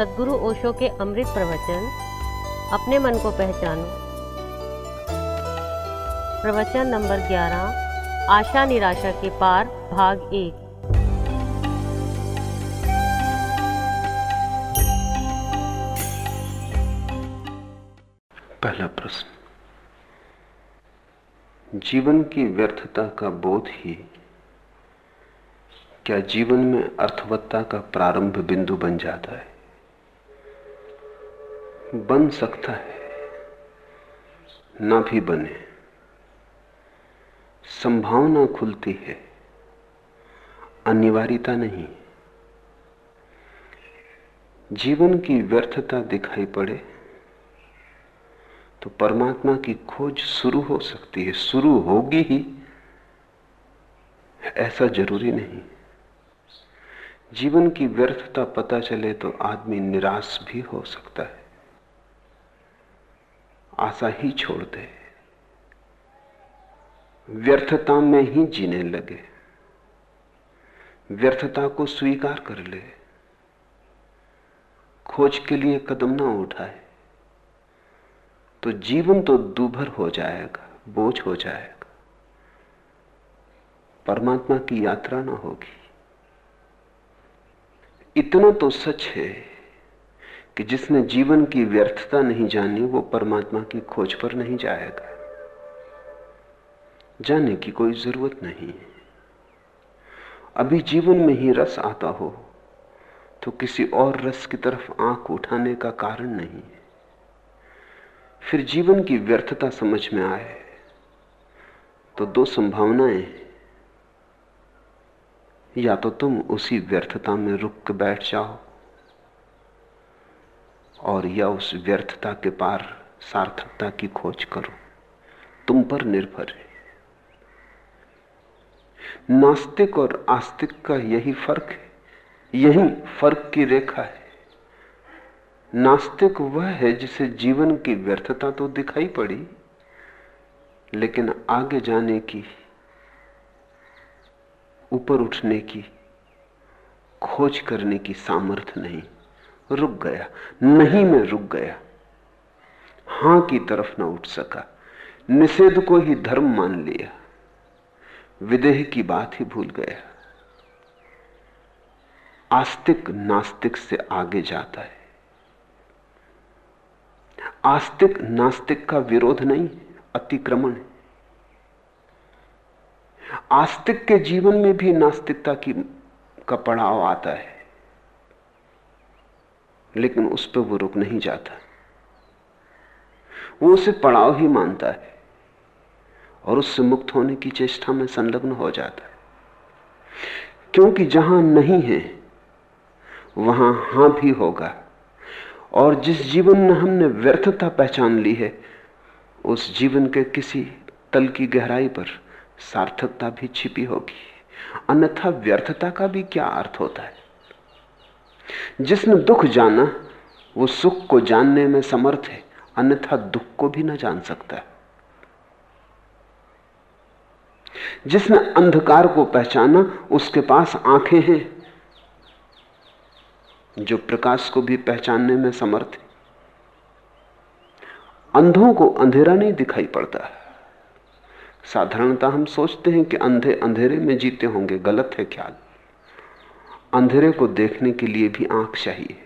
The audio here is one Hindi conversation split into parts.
सदगुरु ओशो के अमृत प्रवचन, अपने मन को पहचानो। प्रवचन नंबर 11 आशा निराशा के पार, भाग एक। पहला प्रश्न। जीवन की व्यर्थता का बोध ही क्या जीवन में अर्थवत्ता का प्रारंभ बिंदु बन जाता है? बन सकता है, ना भी बने। संभावना खुलती है, अनिवार्यता नहीं। जीवन की व्यर्थता दिखाई पड़े तो परमात्मा की खोज शुरू हो सकती है, शुरू होगी ही। ऐसा ज़रूरी नहीं। जीवन की व्यर्थता पता चले तो आदमी निराश भी हो सकता है। आशा ही छोड़ दे। व्यर्थता में ही जीने लगे। व्यर्थता को स्वीकार कर ले। खोज के लिए कदम ना उठाए। तो जीवन तो दूभर हो जाएगा, बोझ हो जाएगा। परमात्मा की यात्रा ना होगी। इतना तो सच है। कि जिसने जीवन की व्यर्थता नहीं जानी, वो परमात्मा की खोज पर नहीं जाएगा। जाने की कोई ज़रूरत नहीं है। अभी जीवन में ही रस आता हो तो किसी और रस की तरफ़ आँख उठाने का कारण नहीं है। फिर जीवन की व्यर्थता समझ में आए तो दो संभावनाएँ या तो तुम उसी व्यर्थता में रुक के बैठ जाओ और या उस व्यर्थता के पार सार्थकता की खोज करो। तुम पर निर्भर है। नास्तिक और आस्तिक का यही फ़र्क है। यही फ़र्क की रेखा है। नास्तिक वह है जिसे जीवन की व्यर्थता तो दिखाई पड़ी, लेकिन आगे जाने की, ऊपर उठने की, खोज करने की सामर्थ्य नहीं। रुक गया, नहीं में रुक गया। हाँ की तरफ़ ना उठ सका, निषेध को ही धर्म मान लिया। विदेह की बात ही भूल गया। आस्तिक नास्तिक से आगे जाता है। आस्तिक नास्तिक का विरोध नहीं, अतिक्रमण है। आस्तिक के जीवन में भी नास्तिकता की, का पड़ाव आता है। लेकिन उस पर वो रुक नहीं जाता। वो उसे पड़ाव ही मानता है और उससे मुक्त होने की चेष्टा में संलग्न हो जाता है। क्योंकि जहाँ नहीं है, वहाँ हाँ भी होगा। और जिस जीवन में हमने व्यर्थता पहचान ली है, उस जीवन के किसी तल की गहराई पर सार्थकता भी छिपी होगी। अन्यथा व्यर्थता का भी क्या अर्थ होता है? जिसने दुख जाना, वो सुख को जानने में समर्थ है, अन्यथा दुख को भी ना जान सकता जिसने अंधकार को पहचाना, उसके पास आँखें हैं, जो प्रकाश को भी पहचानने में समर्थ है। अंधों को अंधेरा नहीं दिखाई पड़ता। साधारणता हम सोचते हैं कि अंधे अंधेरे में जीते होंगे, गलत है ख्याल अंधेरे को देखने के लिए भी आँख चाहिए।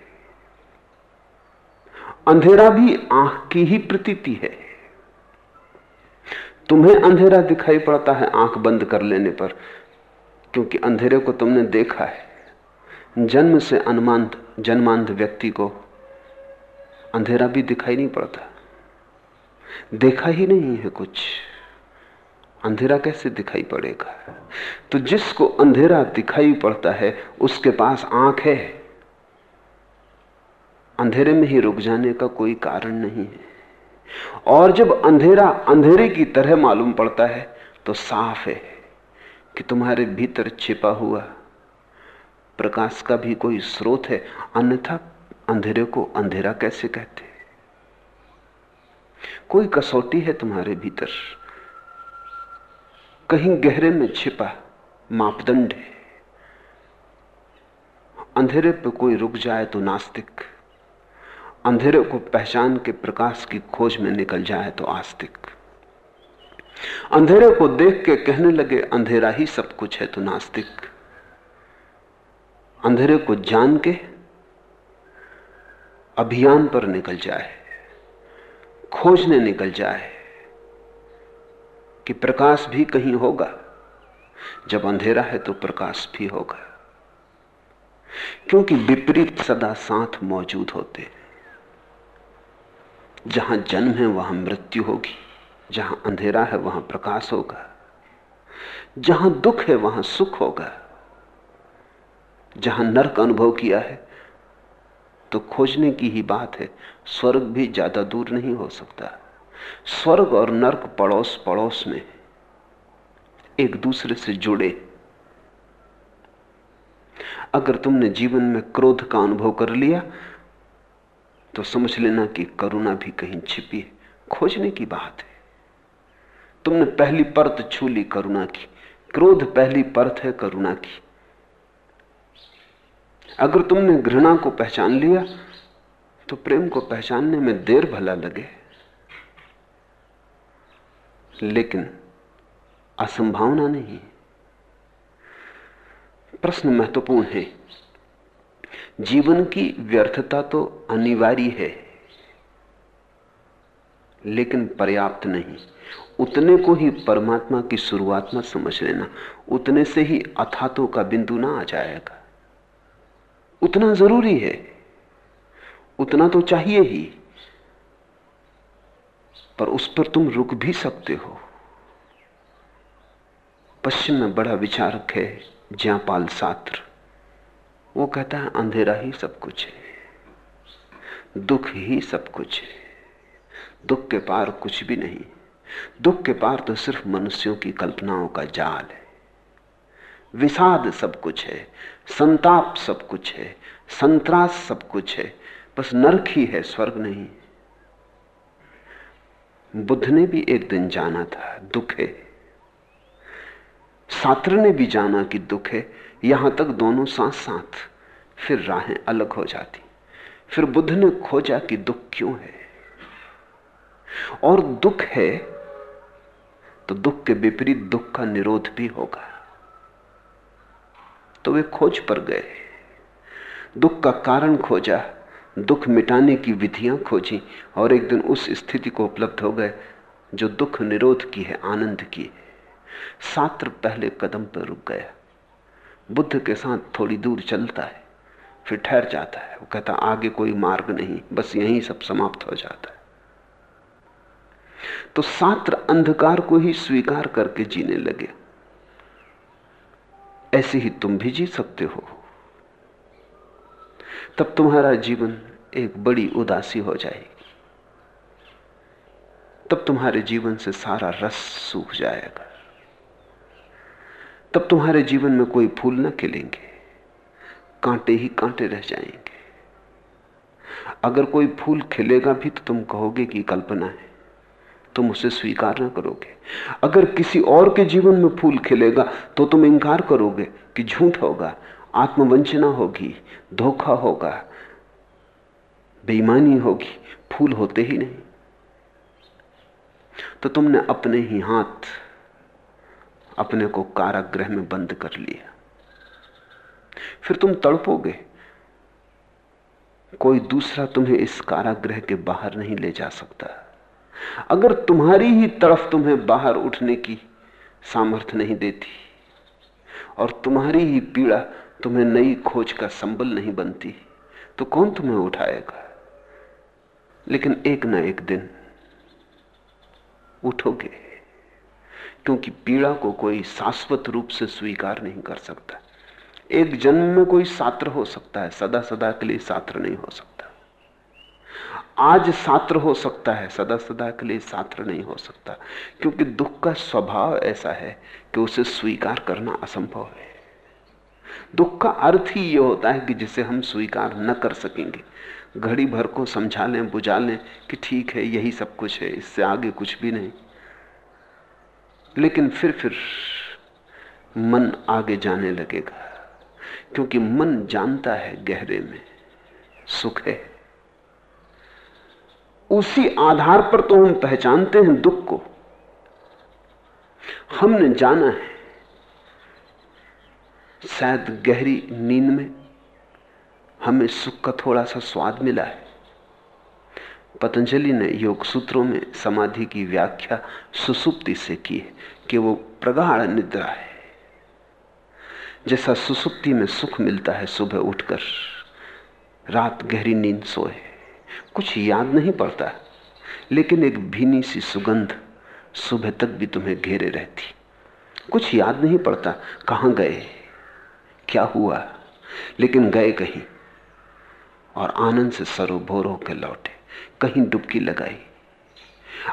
अंधेरा भी आँख की ही प्रतीति है। तुम्हें अंधेरा दिखाई पड़ता है आँख बंद कर लेने पर, क्योंकि अंधेरे को तुमने देखा है। जन्म से अनुमांत, जन्मांध व्यक्ति को अंधेरा भी दिखाई नहीं पड़ता। देखा ही नहीं है कुछ। अंधेरा कैसे दिखाई पड़ेगा? तो जिसको अंधेरा दिखाई पड़ता है, उसके पास आँख है। अंधेरे में ही रुक जाने का कोई कारण नहीं है। और जब अंधेरा अंधेरे की तरह मालूम पड़ता है तो साफ़ है कि तुम्हारे भीतर छिपा हुआ प्रकाश का भी कोई स्रोत है। अन्यथा अंधेरे को अंधेरा कैसे कहते? कोई कसौटी है तुम्हारे भीतर? कहीं गहरे में छिपा मापदंड है। अंधेरे पर कोई रुक जाए तो नास्तिक, अंधेरे को पहचान के प्रकाश की खोज में निकल जाए तो आस्तिक। अंधेरे को देख के कहने लगे, अंधेरा ही सब कुछ है तो नास्तिक। अंधेरे को जान के अभियान पर निकल जाए खोजने निकल जाए कि प्रकाश भी कहीं होगा। जब अंधेरा है तो प्रकाश भी होगा। क्योंकि विपरीत सदा साथ मौजूद होते हैं। जहाँ जन्म है वहाँ मृत्यु होगी। जहाँ अंधेरा है वहाँ प्रकाश होगा। जहाँ दुख है वहाँ सुख होगा। जहाँ नरक अनुभव किया है तो खोजने की ही बात है, स्वर्ग भी ज़्यादा दूर नहीं हो सकता। स्वर्ग और नरक पड़ोस पड़ोस में एक दूसरे से जुड़े। अगर तुमने जीवन में क्रोध का अनुभव कर लिया तो समझ लेना कि करुणा भी कहीं छिपी है, खोजने की बात है। तुमने पहली परत छू ली करुणा की, क्रोध पहली परत है करुणा की। अगर तुमने घृणा को पहचान लिया तो प्रेम को पहचानने में देर भला लगे। लेकिन असंभावना नहीं प्रश्न महत्वपूर्ण है। जीवन की व्यर्थता तो अनिवार्य है, लेकिन पर्याप्त नहीं। उतने को ही परमात्मा की शुरुआत में समझ लेना। उतने से ही अथातों का बिंदु ना आ जाएगा। उतना ज़रूरी है। उतना तो चाहिए ही। पर उस पर तुम रुक भी सकते हो। पश्चिम में बड़ा विचारक है ज्यापाल सात्र। वो कहता है, अंधेरा ही सब कुछ है। दुख ही सब कुछ है। दुख के पार कुछ भी नहीं। दुख के पार तो सिर्फ़ मनुष्यों की कल्पनाओं का जाल है। विषाद सब कुछ है। संताप सब कुछ है। संतरास सब कुछ है। बस नरक ही है, स्वर्ग नहीं। बुद्ध ने भी एक दिन जाना था, दुख है। सात्र ने भी जाना कि दुख है। यहाँ तक दोनों साथ साथ फिर राहें अलग हो जाती। फिर बुद्ध ने खोजा कि दुख क्यों है। और दुख है तो दुख के विपरीत दुख का निरोध भी होगा। तो वे खोज पर गए। दुख का कारण खोजा। दुख मिटाने की विधियाँ खोजी और एक दिन उस स्थिति को उपलब्ध हो गए, जो दुख निरोध की है, आनंद की है। छात्र पहले कदम पर रुक गया। बुद्ध के साथ थोड़ी दूर चलता है, फिर ठहर जाता है। वो कहता, आगे कोई मार्ग नहीं, बस यहीं सब समाप्त हो जाता है। तो सात्र अंधकार को ही स्वीकार करके जीने लगे। ऐसे ही तुम भी जी सकते हो। तब तुम्हारा जीवन एक बड़ी उदासी हो जाएगी। तब तुम्हारे जीवन से सारा रस सूख जाएगा। तब तुम्हारे जीवन में कोई फूल न खिलेंगे। कांटे ही कांटे रह जाएँगे। अगर कोई फूल खिलेगा भी तो तुम कहोगे कि कल्पना है। तुम उसे स्वीकार ना करोगे। अगर किसी और के जीवन में फूल खिलेगा तो तुम इंकार करोगे कि झूठ होगा। आत्मवंचना होगी, धोखा होगा, बेईमानी होगी, फूल होते ही नहीं। तो तुमने अपने ही हाथ अपने को कारागृह में बंद कर लिया। फिर तुम तड़पोगे, कोई दूसरा तुम्हें इस कारागृह के बाहर नहीं ले जा सकता। अगर तुम्हारी ही तरफ़ तुम्हें बाहर उठने की सामर्थ्य नहीं देती, और तुम्हारी ही पीड़ा तुम्हें नई खोज का संबल नहीं बनती तो कौन तुम्हें उठाएगा? लेकिन एक ना एक दिन उठोगे, क्योंकि पीड़ा को कोई शाश्वत रूप से स्वीकार नहीं कर सकता। एक जन्म में कोई छात्र हो सकता है सदा सदा के लिए छात्र नहीं हो सकता। आज छात्र हो सकता है सदा सदा के लिए छात्र नहीं हो सकता, क्योंकि दुख का स्वभाव ऐसा है कि उसे स्वीकार करना असंभव है। दुख का अर्थ ही यह होता है कि जिसे हम स्वीकार न कर सकेंगे। घड़ी भर को समझा लें, बुझा लें कि ठीक है, यही सब कुछ है, इससे आगे कुछ भी नहीं। लेकिन फिर फिर मन आगे जाने लगेगा, क्योंकि मन जानता है गहरे में सुख है। उसी आधार पर तो हम पहचानते हैं दुख को। हमने जाना है शायद गहरी नींद में हमें सुख का थोड़ा सा स्वाद मिला है। पतंजलि ने योग सूत्रों में समाधि की व्याख्या सुसुप्ति से की है कि वो प्रगाढ़ निद्रा है। जैसा सुसुप्ति में सुख मिलता है, सुबह उठकर रात गहरी नींद सोए। कुछ याद नहीं पड़ता, लेकिन एक भीनी सी सुगंध सुबह तक भी तुम्हें घेरे रहती। कुछ याद नहीं पड़ता कहाँ गए। क्या हुआ? लेकिन गए कहीं और आनंद से सरोभोर होकर लौटे, कहीं डुबकी लगाई।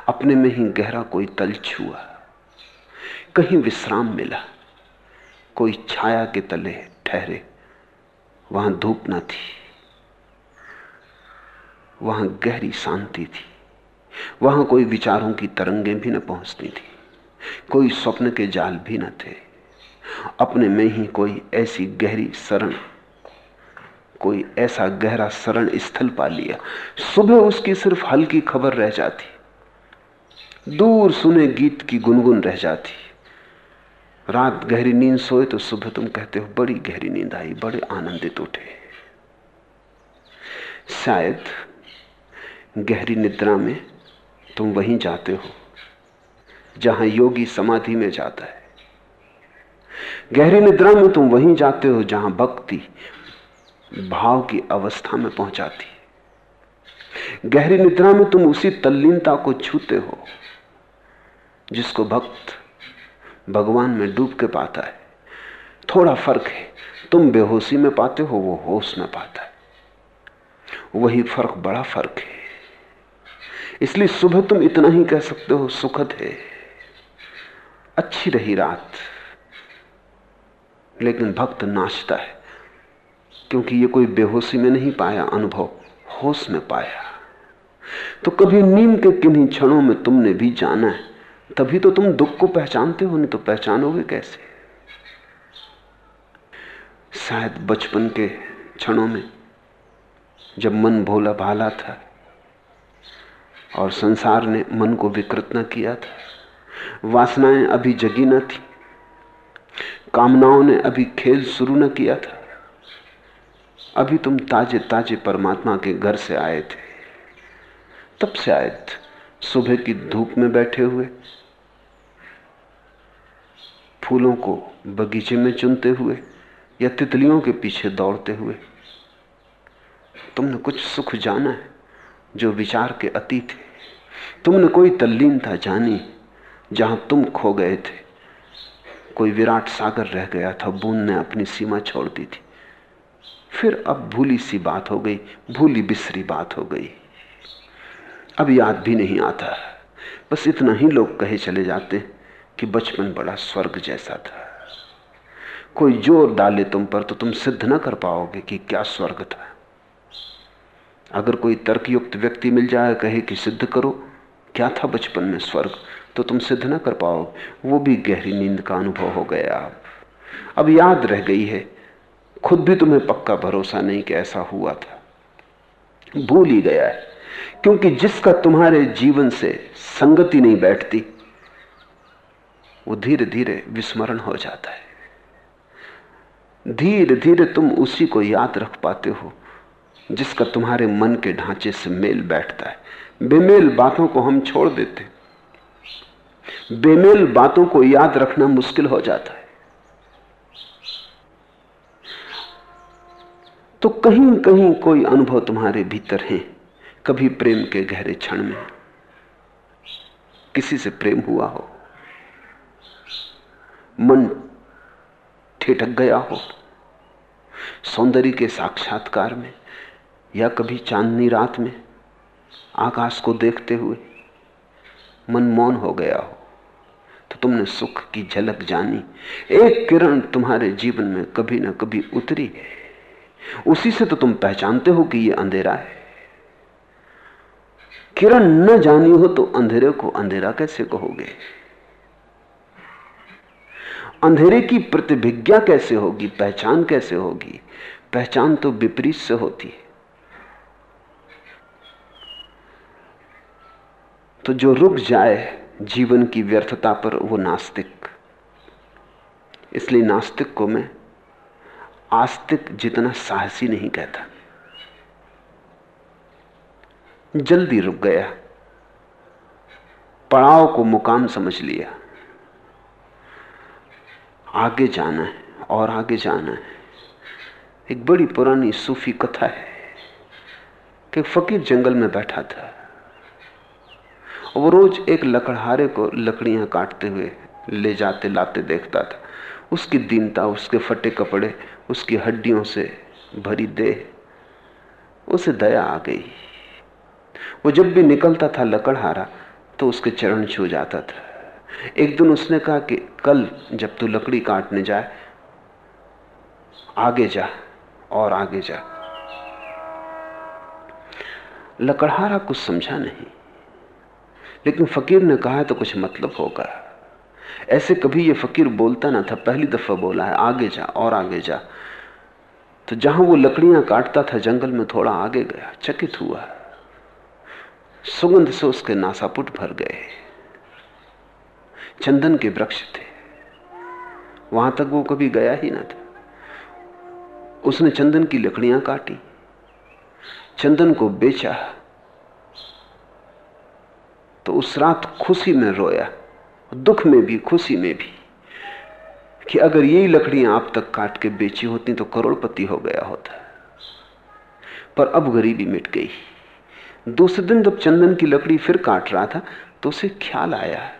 अपने में ही गहरा कोई तल छुआ, कहीं विश्राम मिला। कोई छाया के तले ठहरे, वहाँ धूप न थी, वहाँ गहरी शांति थी, वहाँ कोई विचारों की तरंगें भी न पहुँचती थी, कोई स्वप्न के जाल भी न थे। अपने में ही कोई ऐसी गहरी शरण, कोई ऐसा गहरा शरण स्थल पा लिया। सुबह उसकी सिर्फ़ हल्की खबर रह जाती। दूर सुने गीत की गुनगुन रह जाती। रात गहरी नींद सोए तो सुबह तुम कहते हो, बड़ी गहरी नींद आई, बड़े आनंदित उठे। शायद गहरी निद्रा में तुम वहीं जाते हो, जहाँ योगी समाधि में जाता है। गहरी निद्रा में तुम वहीं जाते हो जहाँ भक्ति भाव की अवस्था में पहुंचाती है। गहरी निद्रा में तुम उसी तल्लीनता को छूते हो, जिसको भक्त भगवान में डूब के पाता है। थोड़ा फ़र्क है, तुम बेहोशी में पाते हो, वो होश में पाता है। वही फ़र्क, बड़ा फ़र्क है। इसलिए सुबह तुम इतना ही कह सकते हो, सुखद है। अच्छी रही रात। लेकिन भक्त नाचता है। क्योंकि ये कोई बेहोशी में नहीं पाया, अनुभव होश में पाया। तो कभी नींद के किन्हीं क्षणों में तुमने भी जाना है, तभी तो तुम दुख को पहचानते हो, नहीं तो पहचानोगे कैसे? शायद बचपन के क्षणों में जब मन भोला भाला था और संसार ने मन को विकृत न किया था, वासनाएँ अभी जगी न थी कामनाओं ने अभी खेल शुरू न किया था। अभी तुम ताजे ताजे परमात्मा के घर से आए थे। तब शायद सुबह की धूप में बैठे हुए। फूलों को बगीचे में चुनते हुए या तितलियों के पीछे दौड़ते हुए। तुमने कुछ सुख जाना है जो विचार के अतीत थे तुमने कोई तल्लीन था जानी जहाँ तुम खो गए थे। कोई विराट सागर रह गया था, बूंद ने अपनी सीमा छोड़ दी थी। फिर अब भूली सी बात हो गई, भूली बिसरी बात हो गई। अब याद भी नहीं आता। बस इतना ही लोग कहे चले जाते कि बचपन बड़ा स्वर्ग जैसा था। कोई ज़ोर डाले तुम पर तो तुम सिद्ध ना कर पाओगे कि क्या स्वर्ग था। अगर कोई तर्कयुक्त व्यक्ति मिल जाए, कहे कि सिद्ध करो, क्या था बचपन में स्वर्ग? तो तुम सिद्ध ना कर पाओगे वो भी गहरी नींद का अनुभव हो गया अब। अब याद रह गई है, खुद भी तुम्हें पक्का भरोसा नहीं कि ऐसा हुआ था। भूल ही गया है, क्योंकि जिसका तुम्हारे जीवन से संगति नहीं बैठती, वो धीरे धीरे विस्मरण हो जाता है। धीरे धीरे तुम उसी को याद रख पाते हो, जिसका तुम्हारे मन के ढांचे से मेल बैठता है। बेमेल बातों को हम छोड़ देते बेमेल बातों को याद रखना मुश्किल हो जाता है। तो कहीं कहीं कोई अनुभव तुम्हारे भीतर है, कभी प्रेम के गहरे क्षण में। किसी से प्रेम हुआ हो, मन ठिठक गया हो, सौंदर्य के साक्षात्कार में, या कभी चांदनी रात में, आकाश को देखते हुए, मन मौन हो गया हो। तुमने सुख की झलक जानी। एक किरण तुम्हारे जीवन में कभी ना कभी उतरी उसी से तो तुम पहचानते हो कि यह अंधेरा है। किरण न जानी हो तो अंधेरे को अंधेरा कैसे कहोगे? अंधेरे की प्रतिभिज्ञा कैसे होगी? पहचान कैसे होगी? पहचान तो विपरीत से होती है। तो जो रुक जाए जीवन की व्यर्थता पर वो नास्तिक। इसलिए नास्तिक को मैं आस्तिक जितना साहसी नहीं कहता। जल्दी रुक गया। पड़ाव को मुकाम समझ लिया। आगे जाना है और आगे जाना है। एक बड़ी पुरानी सूफी कथा है कि फकीर जंगल में बैठा था। वो रोज एक लकड़हारे को लकड़ियाँ काटते हुए ले जाते, लाते देखता था। उसकी दीनता, उसके फटे कपड़े, उसकी हड्डियों से भरी देह, उसे दया आ गई। वो जब भी निकलता था लकड़हारा तो उसके चरण छू जाता था। एक दिन उसने कहा कि, कल जब तू लकड़ी काटने जाए, आगे जा, और आगे जा। लकड़हारा कुछ समझा नहीं। लेकिन फकीर ने कहा तो कुछ मतलब होगा। ऐसे कभी ये फकीर बोलता ना था, पहली दफ़ा बोला है, आगे जा, और आगे जा। तो जहाँ वो लकड़ियाँ काटता था, जंगल में थोड़ा आगे गया, चकित हुआ। सुगंध से उसके नासापुट भर गए। चंदन के वृक्ष थे। वहाँ तक वो कभी गया ही ना था। उसने चंदन की लकड़ियाँ काटी। चंदन को बेचा। तो उस रात खुशी में रोया, दुख में भी, खुशी में भी, कि अगर यही लकड़ियाँ आप तक काट के बेची होती तो करोड़पति हो गया होता। पर अब गरीबी मिट गई। दूसरे दिन जब चंदन की लकड़ी फिर काट रहा था तो उसे ख्याल आया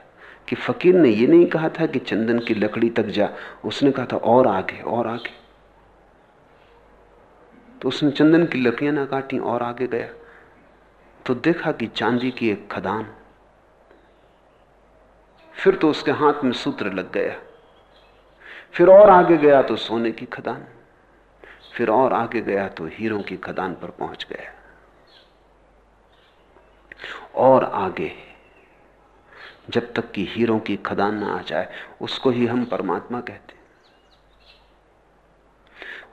कि फकीर ने यह नहीं कहा था कि चंदन की लकड़ी तक जा। उसने कहा था, और आगे और आगे। तो उसने चंदन की लकड़ियाँ ना काटी, और आगे गया। तो देखा कि चांदी की एक खदान फिर तो उसके हाथ में सूत्र लग गया। फिर और आगे गया तो सोने की खदान। फिर और आगे गया तो हीरों की खदान पर पहुँच गया। और आगे, जब तक कि हीरों की खदान ना आ जाए, उसको ही हम परमात्मा कहते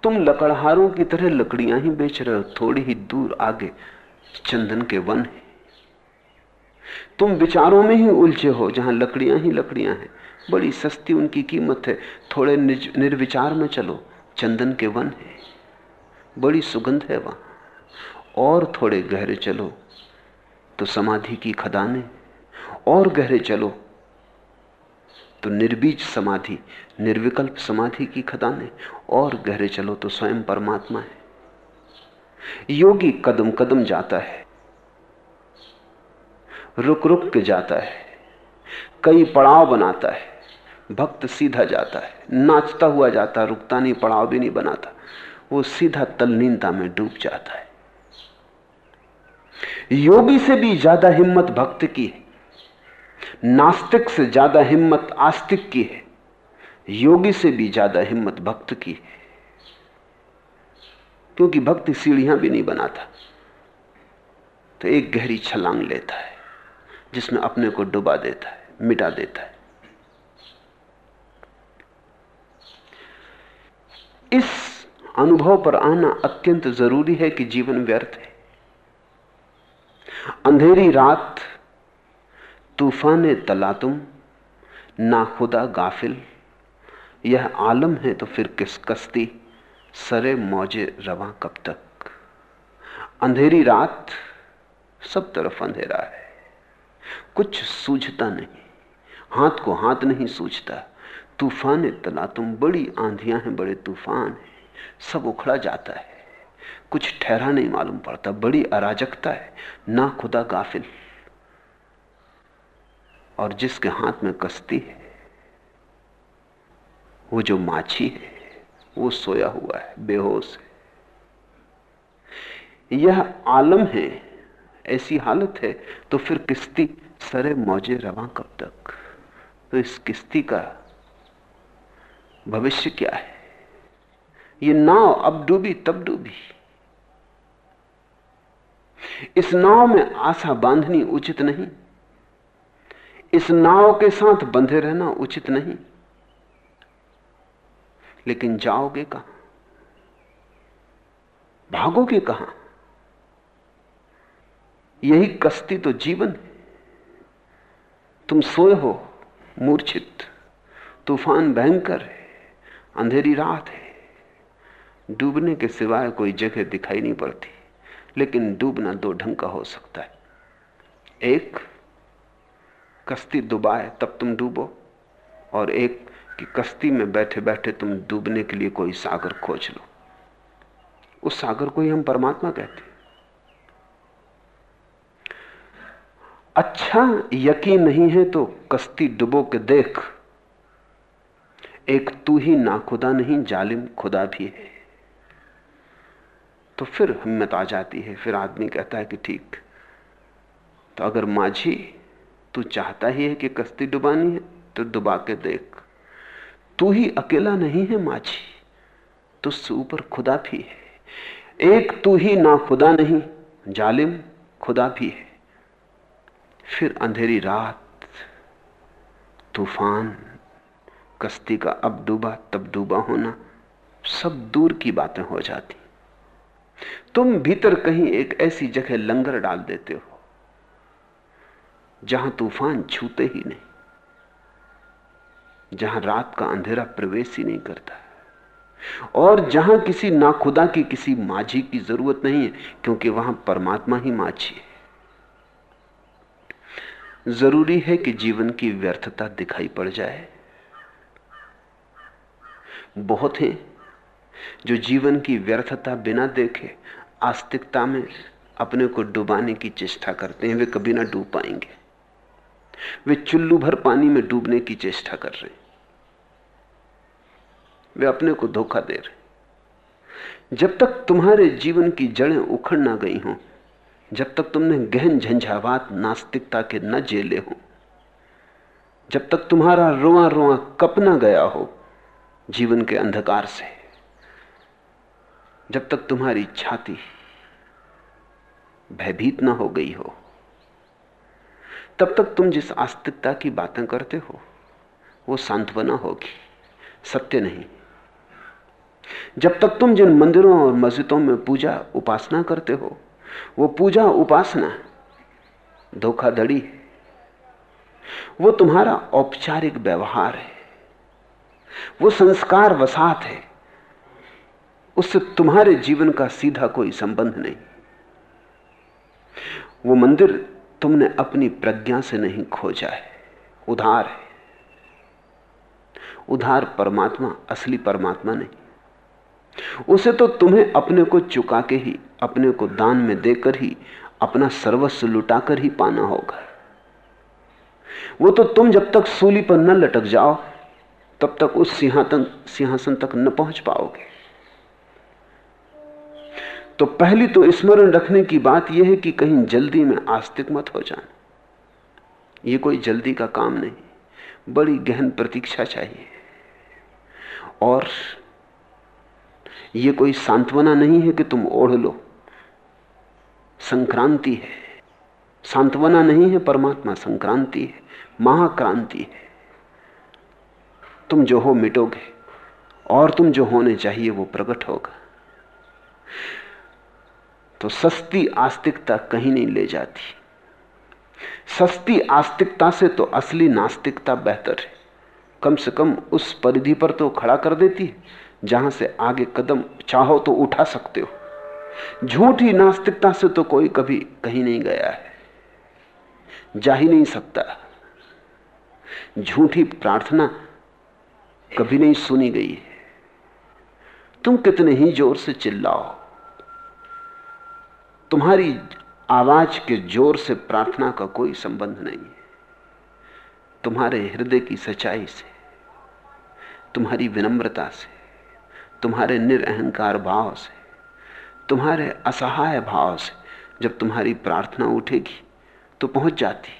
तुम लकड़हारों की तरह लकड़ियाँ ही बेच रहे हो, थोड़ी ही दूर आगे चंदन के वन है। तुम विचारों में ही उलझे हो, जहाँ लकड़ियाँ ही लकड़ियाँ हैं। बड़ी सस्ती उनकी कीमत है। थोड़े निर्विचार में चलो। चंदन के वन है। बड़ी सुगंध है वहाँ। और थोड़े गहरे चलो। तो समाधि की खदाने। और गहरे चलो। तो निर्बीज समाधि, निर्विकल्प समाधि की खदाने। और गहरे चलो तो स्वयं परमात्मा है। योगी कदम कदम जाता है। रुक रुक के जाता है। कई पड़ाव बनाता है। भक्त सीधा जाता है। नाचता हुआ जाता है रुकता नहीं, पड़ाव भी नहीं बनाता। वो सीधा तलनीनता में डूब जाता है। योगी से भी ज़्यादा हिम्मत भक्त की है। नास्तिक से ज़्यादा हिम्मत आस्तिक की है। योगी से भी ज़्यादा हिम्मत भक्त की है। क्योंकि भक्ति सीढ़ियाँ भी नहीं बनाता। तो एक गहरी छलांग लेता है। जिसमें अपने को डुबा देता है, मिटा देता है। इस अनुभव पर आना अत्यंत ज़रूरी है कि जीवन व्यर्थ है। अंधेरी रात, तूफ़ान तला तुम ना खुदा गाफिल, यह आलम है तो फिर किस कश्ती, सरे मौजे रवा कब तक? अंधेरी रात, सब तरफ़ अंधेरा है। कुछ सूझता नहीं। हाथ को हाथ नहीं सूझता। तूफ़ान तला, तुम बड़ी आंधियाँ हैं, बड़े तूफ़ान हैं। सब उखड़ा जाता है। कुछ ठहरा नहीं मालूम पड़ता, बड़ी अराजकता है। ना खुदा गाफिल। और जिसके हाथ में कश्ती है, वो जो माछी है, वो सोया हुआ है, बेहोश है। यह आलम है ऐसी हालत है तो फिर किश्ती सरे मौजे रवा कब तक? तो इस किश्ती का भविष्य क्या है? ये नाव अब डूबी, तब डूबी। इस नाव में आशा बांधनी उचित नहीं। इस नाव के साथ बंधे रहना उचित नहीं। लेकिन जाओगे कहाँ? भागोगे कहाँ? यही कश्ती तो जीवन है। तुम सोए हो, मूर्छित, तूफ़ान भयंकर है, अंधेरी रात है। डूबने के सिवाय कोई जगह दिखाई नहीं पड़ती, लेकिन डूबना दो ढंग का हो सकता है। एक, कश्ती डुबाए तब तुम डूबो, और एक, कि कश्ती में बैठे बैठे तुम डूबने के लिए कोई सागर खोज लो। उस सागर को ही हम परमात्मा कहते हैं। अच्छा यकीन नहीं है तो कश्ती डुबो के देख। एक तू ही ना खुदा नहीं, जालिम खुदा भी है। तो फिर हिम्मत आ जाती है। फिर आदमी कहता है कि ठीक। तो अगर माझी, तू चाहता ही है कि कश्ती डुबानी है तो डुबा के देख। तू ही अकेला नहीं है माझी तुझसे ऊपर खुदा भी है। एक तू ही ना खुदा नहीं, जालिम खुदा भी है। फिर अंधेरी रात, तूफ़ान, कश्ती का अब डूबा, तब डूबा होना, सब दूर की बातें हो जाती। तुम भीतर कहीं एक ऐसी जगह लंगर डाल देते हो, जहाँ तूफ़ान छूते ही नहीं, जहाँ रात का अंधेरा प्रवेश ही नहीं करता और जहाँ किसी नाखुदा की किसी माझी की ज़रूरत नहीं है, क्योंकि वहाँ परमात्मा ही माझी है। ज़रूरी है कि जीवन की व्यर्थता दिखाई पड़ जाए। बहुत हैं जो जीवन की व्यर्थता बिना देखे आस्तिकता में अपने को डुबाने की चेष्टा करते हैं, वे कभी ना डूब पाएँगे। वे चुल्लू भर पानी में डूबने की चेष्टा कर रहे हैं। वे अपने को धोखा दे रहे जब तक तुम्हारे जीवन की जड़ें उखड़ ना गई हों जब तक तुमने गहन झंझावात, नास्तिकता के न जेले हो, जब तक तुम्हारा रोआ रोआ कप ना गया हो, जीवन के अंधकार से, जब तक तुम्हारी छाती भयभीत ना हो गई हो, तब तक तुम जिस आस्तिकता की बातें करते हो, वो सांत्वना होगी, सत्य नहीं। जब तक तुम जिन मंदिरों और मस्जिदों में पूजा उपासना करते हो वो पूजा उपासना, धोखाधड़ी वो तुम्हारा औपचारिक व्यवहार है। वो संस्कार वसात है। उससे तुम्हारे जीवन का सीधा कोई संबंध नहीं। वो मंदिर तुमने अपनी प्रज्ञा से नहीं खोजा है। उधार है। उधार परमात्मा, असली परमात्मा नहीं। उसे तो तुम्हें अपने को चुका के ही, अपने को दान में देकर ही, अपना सर्वस्व लुटाकर ही पाना होगा। वो तो तुम जब तक सूली पर न लटक जाओ, तब तक उस सिंहासन सिंहासन तक न पहुँच पाओगे। तो पहली तो स्मरण रखने की बात यह है कि कहीं जल्दी में आस्तिक मत हो जाना। यह कोई जल्दी का काम नहीं, बड़ी गहन प्रतीक्षा चाहिए। और यह कोई सांत्वना नहीं है कि तुम ओढ़ लो। संक्रांति है। सांत्वना नहीं है, परमात्मा संक्रांति है, महाक्रांति है। तुम जो हो मिटोगे, और तुम जो होने चाहिए वो प्रकट होगा। तो सस्ती आस्तिकता कहीं नहीं ले जाती। सस्ती आस्तिकता से तो असली नास्तिकता बेहतर है। कम से कम उस परिधि पर तो खड़ा कर देती है। जहाँ से आगे कदम चाहो तो उठा सकते हो। झूठी नास्तिकता से तो कोई कभी कहीं नहीं गया है। जा ही नहीं सकता। झूठी प्रार्थना कभी नहीं सुनी गई है। तुम कितने ही ज़ोर से चिल्लाओ। तुम्हारी आवाज़ के ज़ोर से प्रार्थना का कोई संबंध नहीं है। तुम्हारे हृदय की सच्चाई से, तुम्हारी विनम्रता से। तुम्हारे निरअहकार भाव से, तुम्हारे असहाय भाव से जब तुम्हारी प्रार्थना उठेगी तो पहुँच जाती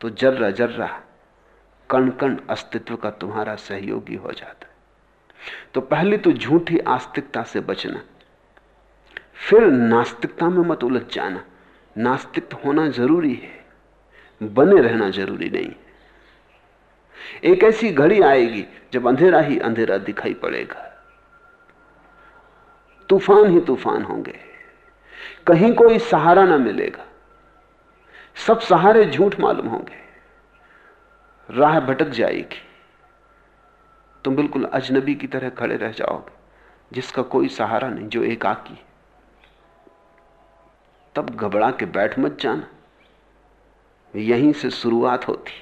तो जर्रा जर्रा कण कण अस्तित्व का तुम्हारा सहयोगी हो जाता है। तो पहले तो झूठी आस्तिकता से बचना, फिर नास्तिकता में मत उलझ जाना। नास्तिक होना ज़रूरी है, बने रहना ज़रूरी नहीं एक ऐसी घड़ी आएगी जब अंधेरा ही अंधेरा दिखाई पड़ेगा। तूफ़ान ही तूफ़ान होंगे। कहीं कोई सहारा ना मिलेगा। सब सहारे झूठ मालूम होंगे। राह भटक जाएगी। तुम बिल्कुल अजनबी की तरह खड़े रह जाओगे, जिसका कोई सहारा नहीं, जो एकाकी तब घबरा के बैठ मत जाना। यहीं से शुरुआत होती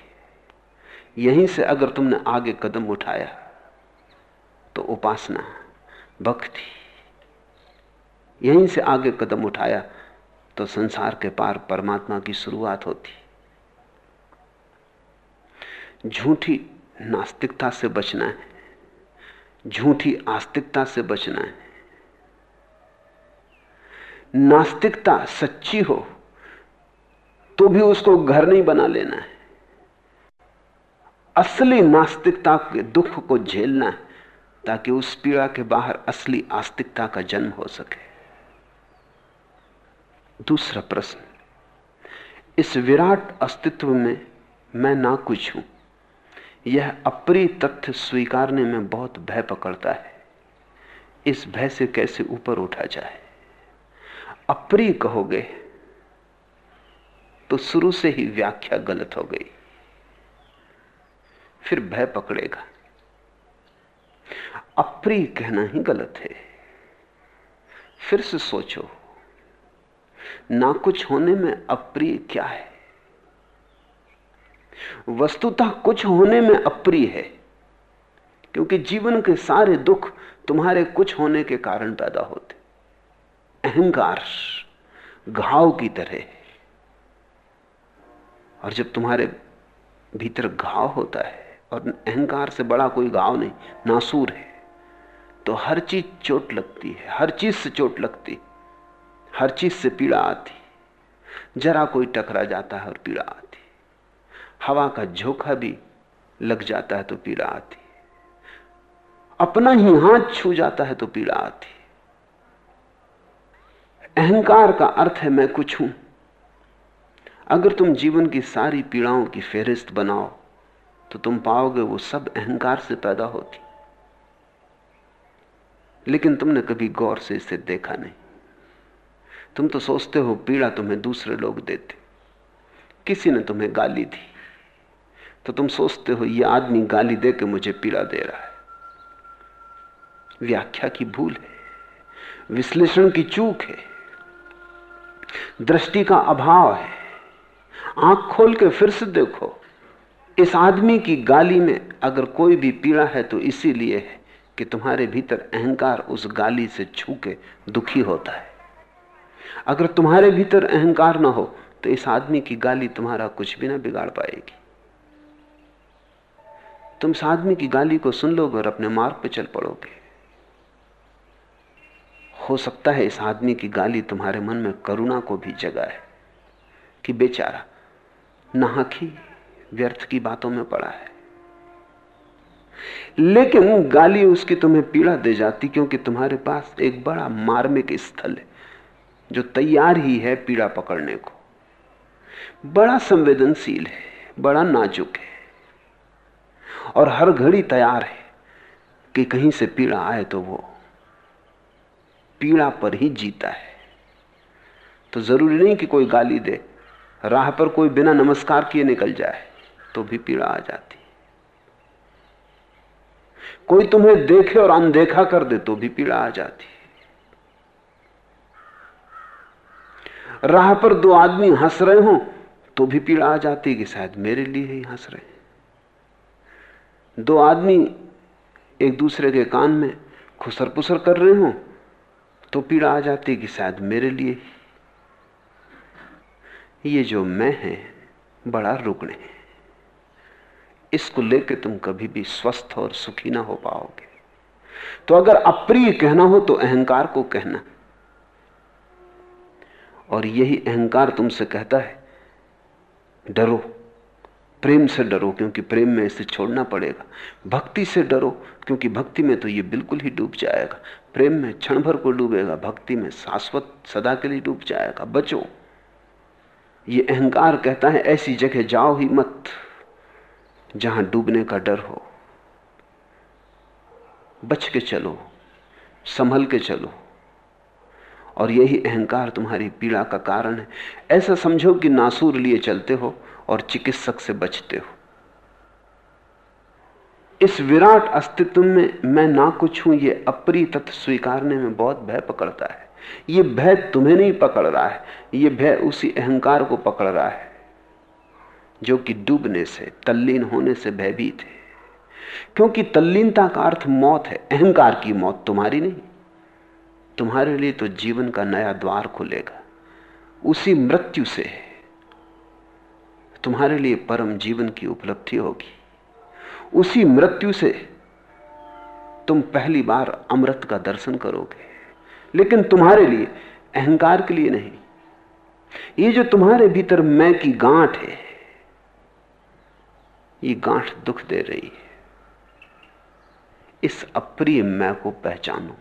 यहीं से अगर तुमने आगे कदम उठाया तो उपासना, भक्ति यहीं से आगे कदम उठाया तो संसार के पार परमात्मा की शुरुआत होती। झूठी नास्तिकता से बचना है। झूठी आस्तिकता से बचना है। नास्तिकता सच्ची हो तो भी उसको घर नहीं बना लेना है। असली नास्तिकता के दुख को झेलना है, ताकि उस पीड़ा के बाहर असली आस्तिकता का जन्म हो सके। दूसरा प्रश्न, इस विराट अस्तित्व में मैं ना कुछ हूँ। यह अप्रिय तथ्य स्वीकारने में बहुत भय पकड़ता है। इस भय से कैसे ऊपर उठा जाए? अप्रिय कहोगे तो शुरू से ही व्याख्या गलत हो गई। फिर भय पकड़ेगा। अप्रिय कहना ही गलत है। फिर से सोचो। ना कुछ होने में अप्रिय क्या है? वस्तुतः कुछ होने में अप्रिय है, क्योंकि जीवन के सारे दुख तुम्हारे कुछ होने के कारण पैदा होते अहंकार घाव की तरह और जब तुम्हारे भीतर घाव होता है और अहंकार से बड़ा कोई घाव नहीं, नासूर है तो हर चीज़ चोट लगती है, हर चीज़ से चोट लगती हर चीज़ से पीड़ा आती। जरा कोई टकरा जाता है और पीड़ा आती। हवा का झोंका भी लग जाता है तो पीड़ा आती। अपना ही हाथ छू जाता है तो पीड़ा आती। अहंकार का अर्थ है मैं कुछ हूँ। अगर तुम जीवन की सारी पीड़ाओं की फेरिस्त बनाओ तो तुम पाओगे वो सब अहंकार से पैदा होती। लेकिन तुमने कभी गौर से इसे देखा नहीं। तुम तो सोचते हो पीड़ा तुम्हें दूसरे लोग देते। किसी ने तुम्हें गाली दी। तो तुम सोचते हो यह आदमी गाली दे के मुझे पीड़ा दे रहा है। व्याख्या की भूल है। विश्लेषण की चूक है। दृष्टि का अभाव है। आँख खोल के फिर से देखो। इस आदमी की गाली में अगर कोई भी पीड़ा है तो इसीलिए है कि तुम्हारे भीतर अहंकार उस गाली से छू के दुखी होता है। अगर तुम्हारे भीतर अहंकार ना हो तो इस आदमी की गाली तुम्हारा कुछ भी ना बिगाड़ पाएगी। तुम इस आदमी की गाली को सुन लोगे और अपने मार्ग पर चल पड़ोगे। हो सकता है इस आदमी की गाली तुम्हारे मन में करुणा को भी जगाए कि बेचारा नाहकी व्यर्थ की बातों में पड़ा है। लेकिन गाली उसकी तुम्हें पीड़ा दे जाती क्योंकि तुम्हारे पास एक बड़ा मार्मिक स्थल है। जो तैयार ही है पीड़ा पकड़ने को। बड़ा संवेदनशील है, बड़ा नाजुक है। और हर घड़ी तैयार है कि कहीं से पीड़ा आए तो वो पीड़ा पर ही जीता है। तो ज़रूरी नहीं कि कोई गाली दे, राह पर कोई बिना नमस्कार किए निकल जाए तो भी पीड़ा आ जाती। कोई तुम्हें देखे और अनदेखा कर दे तो भी पीड़ा आ जाती। राह पर दो आदमी हंस रहे हो तो भी पीड़ा आ जाती कि शायद मेरे लिए ही हंस रहे दो आदमी एक दूसरे के कान में खुसर पुसर कर रहे हो तो पीड़ा आ जाती कि शायद मेरे लिए ये जो मैं है, बड़ा रुग्ण है। इसको लेकर तुम कभी भी स्वस्थ और सुखी ना हो पाओगे। तो अगर अप्रिय कहना हो तो अहंकार को कहना। और यही अहंकार तुमसे कहता है। डरो। प्रेम से डरो, क्योंकि प्रेम में इसे छोड़ना पड़ेगा। भक्ति से डरो, क्योंकि भक्ति में तो ये बिल्कुल ही डूब जाएगा। प्रेम में क्षण भर को डूबेगा, भक्ति में शाश्वत सदा के लिए डूब जाएगा। बचो। ये अहंकार कहता है, ऐसी जगह जाओ ही मत, जहाँ डूबने का डर हो। बच के चलो, संभल के चलो। और यही अहंकार तुम्हारी पीड़ा का कारण है। ऐसा समझो कि नासूर लिए चलते हो और चिकित्सक से बचते हो। इस विराट अस्तित्व में मैं ना कुछ हूँ, ये अप्रिय तथ्य स्वीकारने में बहुत भय पकड़ता है। ये भय तुम्हें नहीं पकड़ रहा है, ये भय उसी अहंकार को पकड़ रहा है, जो कि डूबने से, तल्लीन होने से भयभीत है। क्योंकि तल्लीनता का अर्थ मौत है, अहंकार की मौत तुम्हारी नहीं। तुम्हारे लिए तो जीवन का नया द्वार खुलेगा। उसी मृत्यु से तुम्हारे लिए परम जीवन की उपलब्धि होगी। उसी मृत्यु से तुम पहली बार अमृत का दर्शन करोगे। लेकिन तुम्हारे लिए, अहंकार के लिए नहीं। ये जो तुम्हारे भीतर मैं की गांठ है, ये गांठ दुख दे रही है। इस अप्रिय मैं को पहचानो।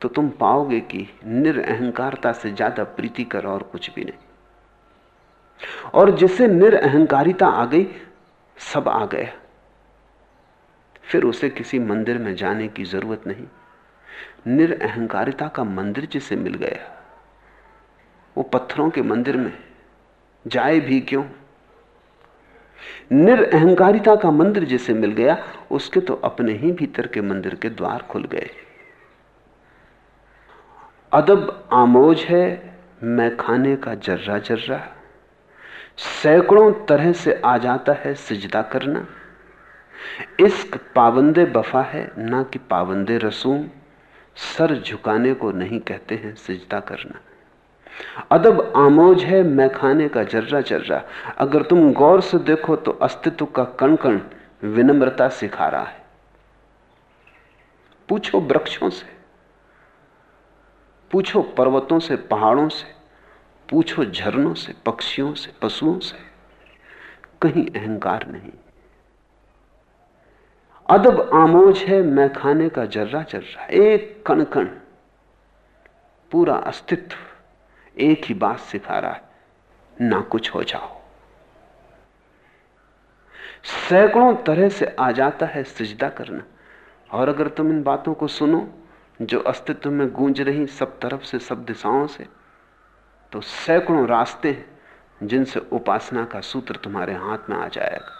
तो तुम पाओगे कि निरअहकारता से ज़्यादा प्रीतिकर और कुछ भी नहीं। और जिसे निरअहकारिता आ गई, सब आ गया। फिर उसे किसी मंदिर में जाने की ज़रूरत नहीं। निरअहकारिता का मंदिर जिसे मिल गया, वो पत्थरों के मंदिर में जाए भी क्यों? निरअहकारिता का मंदिर जिसे मिल गया, उसके तो अपने ही भीतर के मंदिर के द्वार खुल गए। अदब आमोज है, मैं खाने का जर्रा जर्रा सैकड़ों तरह से आ जाता है सिजदा करना। इश्क पाबंदे बफा है, ना कि पाबंदे रसूम। सर झुकाने को नहीं कहते हैं सिजदा करना। अदब आमोज है, मैं खाने का जर्रा जर्रा अगर तुम गौर से देखो तो अस्तित्व का कण कण विनम्रता सिखा रहा है। पूछो वृक्षों से। पूछो पर्वतों से, पहाड़ों से, पूछो झरनों से, पक्षियों से, पशुओं से। कहीं अहंकार नहीं। अदब आमोज है, मैं खाने का जर्रा जर्रा। एक कण कण पूरा अस्तित्व एक ही बात सिखा रहा है, ना कुछ हो जाओ। सैकड़ों तरह से आ जाता है सिजदा करना। और अगर तुम इन बातों को सुनो जो अस्तित्व में गूंज रही सब तरफ़ से, सब दिशाओं से तो सैकड़ों रास्ते हैं जिनसे उपासना का सूत्र तुम्हारे हाथ में आ जाएगा,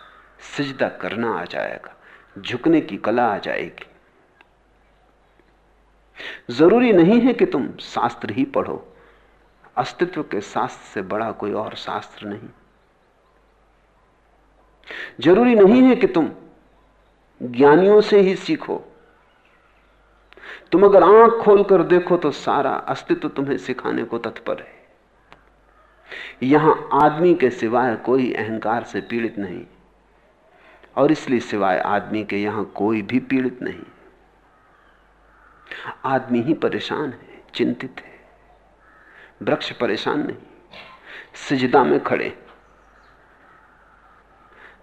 सिजदा करना आ जाएगा, झुकने की कला आ जाएगी। ज़रूरी नहीं है कि तुम शास्त्र ही पढ़ो। अस्तित्व के शास्त्र से बड़ा कोई और शास्त्र नहीं। ज़रूरी नहीं है कि तुम ज्ञानियों से ही सीखो तुम अगर आँख खोलकर देखो तो सारा अस्तित्व तुम्हें सिखाने को तत्पर है। यहाँ आदमी के सिवाय कोई अहंकार से पीड़ित नहीं, और इसलिए सिवाय आदमी के यहाँ कोई भी पीड़ित नहीं। आदमी ही परेशान है, चिंतित है, वृक्ष परेशान नहीं, सिजदा में खड़े।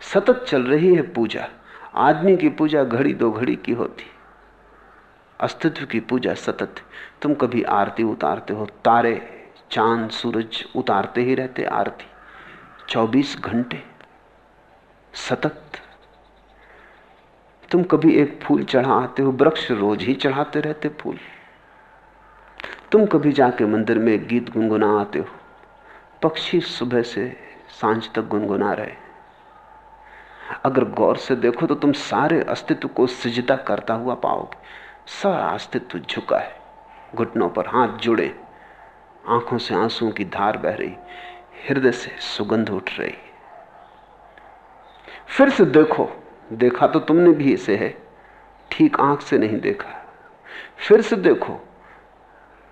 सतत चल रही है पूजा, आदमी की पूजा घड़ी दो घड़ी की होती। अस्तित्व की पूजा सतत। तुम कभी आरती उतारते हो, तारे, चाँद, सूरज उतारते ही रहते आरती। 24 घंटे सतत। तुम कभी एक फूल चढ़ाते हो, वृक्ष रोज ही चढ़ाते रहते फूल। तुम कभी जाके मंदिर में गीत गुनगुना आते हो, पक्षी सुबह से साँझ तक गुनगुना रहे। अगर गौर से देखो तो तुम सारे अस्तित्व को सिजदा करता हुआ पाओगे। सारा अस्तित्व झुका है। घुटनों पर हाथ जुड़े, आँखों से आंसुओं की धार बह रही, हृदय से सुगंध उठ रही। फिर से देखो, देखा तो तुमने भी इसे है, ठीक आँख से नहीं देखा। फिर से देखो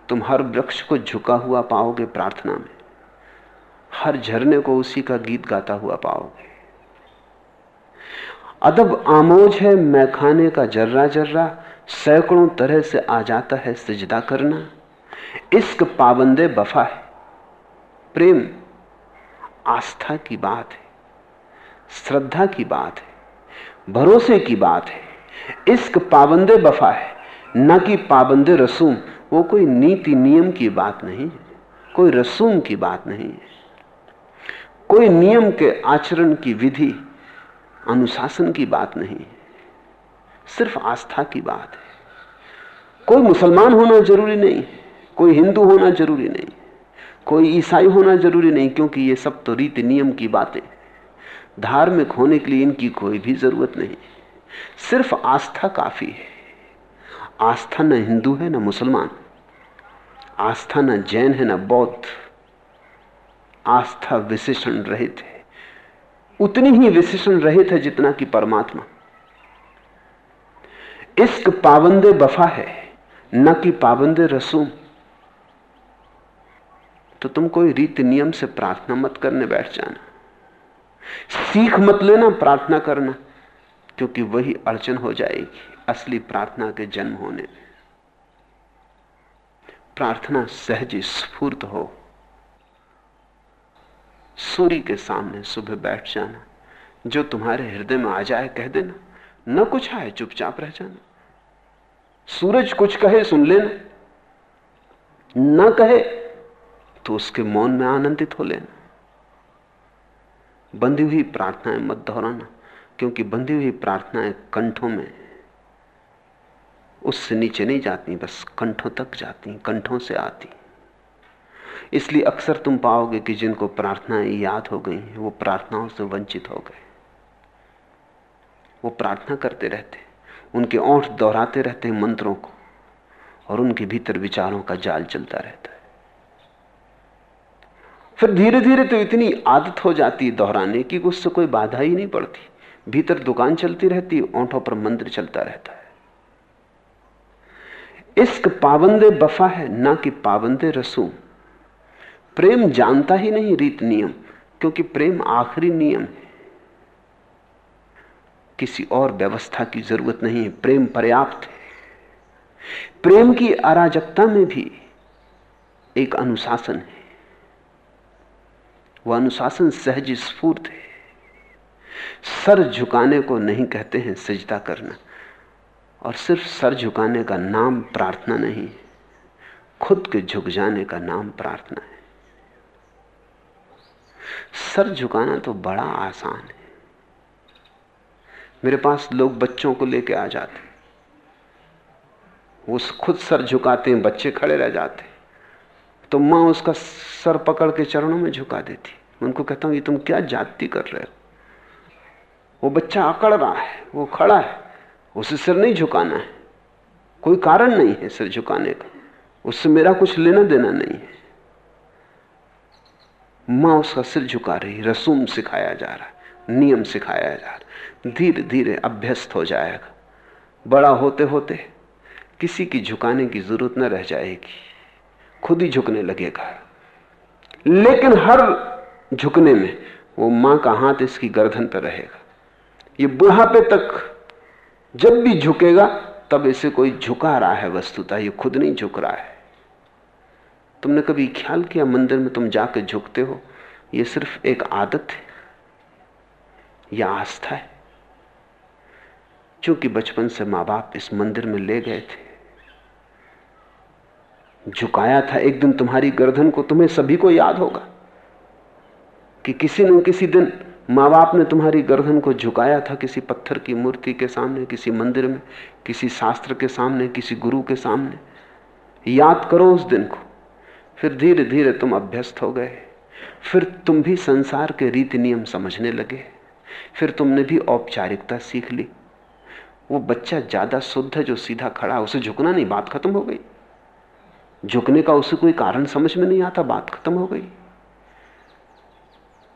तुम हर वृक्ष को झुका हुआ पाओगे प्रार्थना में, हर झरने को उसी का गीत गाता हुआ पाओगे। अदब आमोज है, मैं खाने का जर्रा जर्रा सैकड़ों तरह से आ जाता है सिजदा करना। इश्क पाबंदे बफा है। प्रेम आस्था की बात है। श्रद्धा की बात है। भरोसे की बात है। इश्क पाबंदे बफा है। न कि पाबंदे रसूम। वो कोई नीति नियम की बात नहीं है। कोई रसूम की बात नहीं है। कोई नियम के आचरण की विधि अनुशासन की बात नहीं सिर्फ़ आस्था की बात है। कोई मुसलमान होना ज़रूरी नहीं, कोई हिंदू होना ज़रूरी नहीं, कोई ईसाई होना ज़रूरी नहीं, क्योंकि ये सब तो रीति नियम की बातें धार्मिक होने के लिए इनकी कोई भी ज़रूरत नहीं। सिर्फ़ आस्था काफ़ी है। आस्था न हिंदू है, न मुसलमान। आस्था न जैन है, न बौद्ध। आस्था विशेषण रहित है। उतनी ही विशेषण रहित है जितना कि परमात्मा। इश्क पाबंदे बफा है, न कि पाबंदे रसूम। तो तुम कोई रीति नियम से प्रार्थना मत करने बैठ जाना। सीख मत लेना प्रार्थना करना, क्योंकि वही अड़चन हो जाएगी, असली प्रार्थना के जन्म होने में। प्रार्थना सहज स्फूर्त हो। सूर्य के सामने सुबह बैठ जाना, जो तुम्हारे हृदय में आ जाए कह देना, न कुछ आए, चुपचाप रह जाना। सूरज कुछ कहे, सुन लेना। न कहे तो उसके मौन में आनंदित हो लेना। बंधी हुई प्रार्थनाएँ मत दोहराना, क्योंकि बंधी हुई प्रार्थनाएँ कंठों में, उससे नीचे नहीं जाती, बस कंठों तक जाती, कंठों से आती। इसलिए अक्सर तुम पाओगे कि जिनको प्रार्थनाएँ याद हो गई, वो प्रार्थनाओं से वंचित हो गए। वो प्रार्थना करते रहते। उनके ओंठ दोहराते रहते हैं मंत्रों को, और उनके भीतर विचारों का जाल चलता रहता है। फिर धीरे धीरे तो इतनी आदत हो जाती है दोहराने की उससे कोई बाधा ही नहीं पड़ती। भीतर दुकान चलती रहती, ओंठों पर मंत्र चलता रहता है। इश्क पाबंदे बफा है, ना कि पाबंदे रसूम। प्रेम जानता ही नहीं रीत नियम, क्योंकि प्रेम आखिरी नियम है। किसी और व्यवस्था की ज़रूरत नहीं है। प्रेम पर्याप्त है। प्रेम की अराजकता में भी एक अनुशासन है। वह अनुशासन सहज स्फूर्त है। सर झुकाने को नहीं कहते हैं सजदा करना। और सिर्फ़ सर झुकाने का नाम प्रार्थना नहीं, खुद के झुक जाने का नाम प्रार्थना है। सर झुकाना तो बड़ा आसान है। मेरे पास लोग बच्चों को लेके आ जाते वो खुद सर झुकाते हैं, बच्चे खड़े रह जाते तो माँ उसका सर पकड़ के चरणों में झुका देती। उनको कहता हूँ, ये तुम क्या जाति कर रहे हो? वो बच्चा अकड़ रहा है, वो खड़ा है। उसे सिर नहीं झुकाना है। कोई कारण नहीं है सिर झुकाने का। उससे मेरा कुछ लेना देना नहीं है। माँ उसका सिर झुका रही, रसूम सिखाया जा रहा है नियम सिखाया जा रहा। धीरे धीरे अभ्यस्त हो जाएगा। बड़ा होते होते किसी की झुकाने की ज़रूरत न रह जाएगी। खुद ही झुकने लगेगा। लेकिन हर झुकने में वो माँ का हाथ इसकी गर्दन पर रहेगा। ये बुढ़ापे तक जब भी झुकेगा, तब इसे कोई झुका रहा है वस्तुता, ये खुद नहीं झुक रहा है। तुमने कभी ख्याल किया मंदिर में तुम जाकर झुकते हो? ये सिर्फ़ एक आदत है। या आस्था है। क्योंकि बचपन से माँ बाप इस मंदिर में ले गए थे। झुकाया था एक दिन तुम्हारी गर्दन को, तुम्हें सभी को याद होगा कि किसी न किसी दिन माँ बाप ने तुम्हारी गर्दन को झुकाया था किसी पत्थर की मूर्ति के सामने, किसी मंदिर में, किसी शास्त्र के सामने, किसी गुरु के सामने। याद करो उस दिन को। फिर धीरे धीरे तुम अभ्यस्त हो गए। फिर तुम भी संसार के रीति नियम समझने लगे। फिर तुमने भी औपचारिकता सीख ली। वो बच्चा ज़्यादा शुद्ध है जो सीधा खड़ा है, उसे झुकना नहीं, बात खत्म हो गई। झुकने का उसे कोई कारण समझ में नहीं आता, बात खत्म हो गई।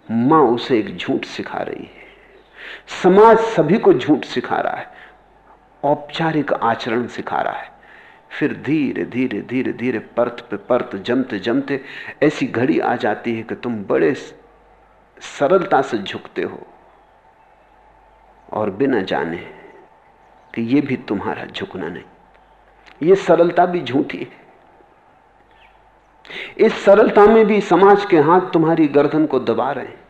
माँ उसे एक झूठ सिखा रही है। समाज सभी को झूठ सिखा रहा है। औपचारिक आचरण सिखा रहा है। फिर धीरे धीरे धीरे धीरे, परत पे परत, जमते जमते, ऐसी घड़ी आ जाती है कि तुम बड़े सरलता से झुकते हो और बिना जाने कि ये भी तुम्हारा झुकना नहीं। यह सरलता भी झूठी है। इस सरलता में भी समाज के हाथ तुम्हारी गर्दन को दबा रहे हैं।